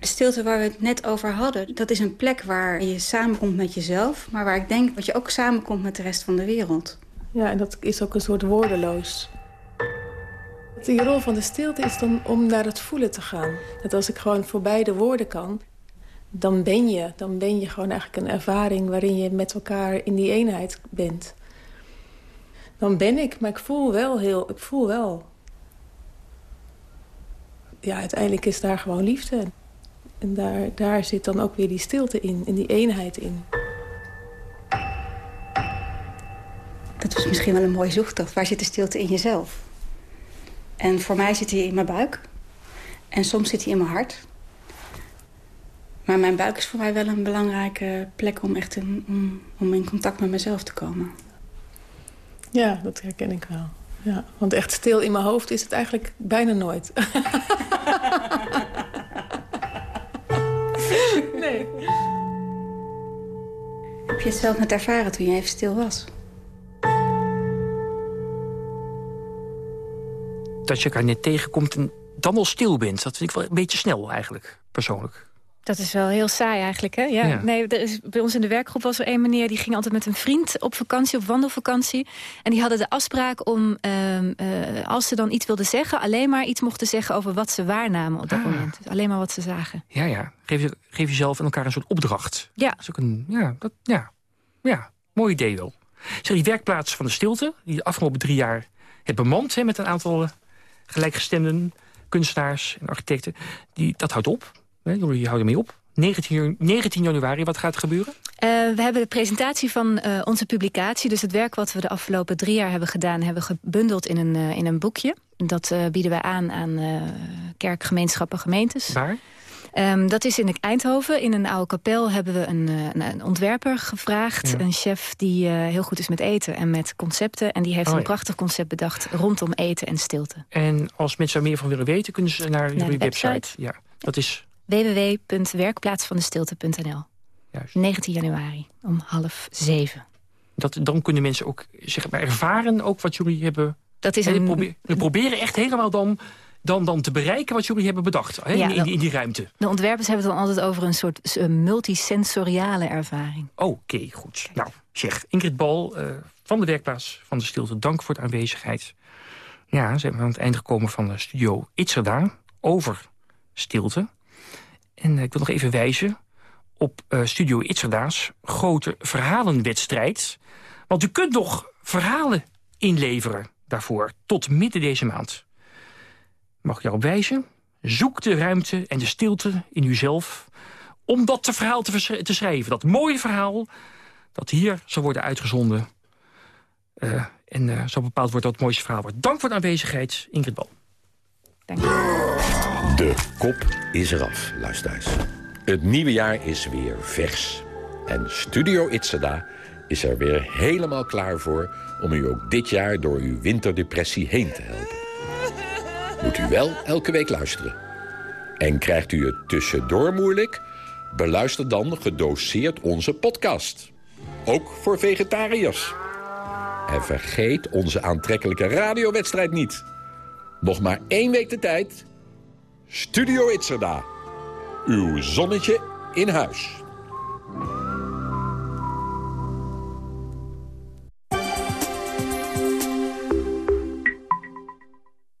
De stilte waar we het net over hadden, dat is een plek waar je samenkomt met jezelf... maar waar ik denk dat je ook samenkomt met de rest van de wereld. Ja, en dat is ook een soort woordeloos. De rol van de stilte is dan om naar het voelen te gaan. Dat als ik gewoon voorbij de woorden kan, dan ben je. Dan ben je gewoon eigenlijk een ervaring waarin je met elkaar in die eenheid bent. Dan ben ik, maar ik voel wel heel... Ik voel wel... Ja, uiteindelijk is daar gewoon liefde. En daar, daar zit dan ook weer die stilte in, en die eenheid in. Dat was misschien wel een mooie zoektocht. Waar zit de stilte in jezelf? En voor mij zit hij in mijn buik. En soms zit hij in mijn hart. Maar mijn buik is voor mij wel een belangrijke plek om echt in, om, om in contact met mezelf te komen. Ja, dat herken ik wel. Ja, want echt stil in mijn hoofd is het eigenlijk bijna nooit. nee. Heb je het zelf net ervaren toen je even stil was? Dat je elkaar net tegenkomt en dan al stil bent. Dat vind ik wel een beetje snel eigenlijk, persoonlijk. Dat is wel heel saai eigenlijk, hè? Ja. Ja. Nee, er is, bij ons in de werkgroep was er een meneer... die ging altijd met een vriend op vakantie, op wandelvakantie. En die hadden de afspraak om, ehm, eh, als ze dan iets wilden zeggen... alleen maar iets mochten zeggen over wat ze waarnamen op dat Ah. moment. Dus alleen maar wat ze zagen. Ja, ja. Geef, je, geef jezelf en elkaar een soort opdracht. Ja. Dat is ook een, ja, dat, ja, ja, mooi idee wel. Zeg, die werkplaats van de stilte, die de afgelopen drie jaar heeft bemand... Hè, met een aantal eh, gelijkgestemden, kunstenaars en architecten... Die, dat houdt op. Hè, jullie houden mee op. 19, jan- 19 januari, wat gaat er gebeuren? Eh, we hebben de presentatie van eh, onze publicatie. Dus het werk wat we de afgelopen drie jaar hebben gedaan... hebben we gebundeld in een, eh, in een boekje. Dat bieden wij aan aan kerkgemeenschappen, gemeentes. Waar? Ehm, dat is in Eindhoven. In een oude kapel hebben we een, een, een ontwerper gevraagd. Ja. Een chef die heel goed is met eten en met concepten. En die heeft Oh, een ja. prachtig concept bedacht rondom eten en stilte. En als mensen daar meer van willen weten, kunnen ze naar, jullie website. website. Ja, dat is www.werkplaatsvandestilte.nl 19 januari om half zeven. Dat, dan kunnen mensen ook zeg maar, ervaren ook wat jullie hebben... Dat is een- we proberen echt helemaal dan, dan, dan te bereiken wat jullie hebben bedacht. Ja, in, die- in die ruimte. De ontwerpers hebben het dan altijd over een soort multisensoriale ervaring. Oké, goed. Nou, zeg, Ingrid Bal eh, van de Werkplaats van de Stilte, dank voor de aanwezigheid. Ja, zijn we aan het eind gekomen van de studio Itzerda over stilte. En eh, ik wil nog even wijzen op eh, Studio Itzerda's grote verhalenwedstrijd. Want u kunt nog verhalen inleveren daarvoor tot midden deze maand. Mag ik daarop wijzen? Zoek de ruimte en de stilte in uzelf om dat verhaal te, te schrijven. Dat mooie verhaal dat hier zal worden uitgezonden. Eh, en eh, zo bepaald wordt dat het mooiste verhaal wordt. Dank voor de aanwezigheid, Ingrid Bal. De kop is eraf, luisteraars. Het nieuwe jaar is weer vers. En Studio Itzada is er weer helemaal klaar voor... om u ook dit jaar door uw winterdepressie heen te helpen. Moet u wel elke week luisteren. En krijgt u het tussendoor moeilijk? Beluister dan gedoseerd onze podcast. Ook voor vegetariërs. En vergeet onze aantrekkelijke radiowedstrijd niet. Nog maar één week de tijd... Studio Itzerda. Uw zonnetje in huis.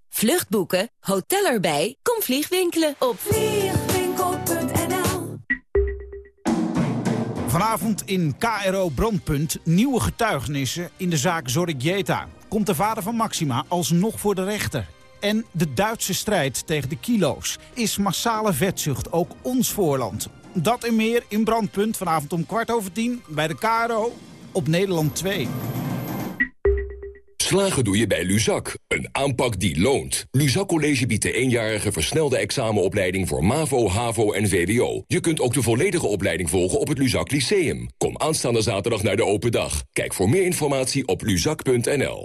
Vluchtboeken, hotel erbij, kom vliegwinkelen op vliegwinkel.nl Vanavond in KRO Brandpunt nieuwe getuigenissen in de zaak Zorrigieta. Komt de vader van Maxima alsnog voor de rechter? En de Duitse strijd tegen de kilo's. Is massale vetzucht ook ons voorland? Dat en meer in Brandpunt vanavond om kwart over tien bij de KRO op Nederland 2. Slagen doe je bij Luzak. Een aanpak die loont. Luzak College biedt de eenjarige versnelde examenopleiding voor MAVO, HAVO en VWO. Je kunt ook de volledige opleiding volgen op het Luzak Lyceum. Kom aanstaande zaterdag naar de open dag. Kijk voor meer informatie op luzak.nl.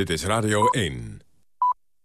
Dit is Radio 1.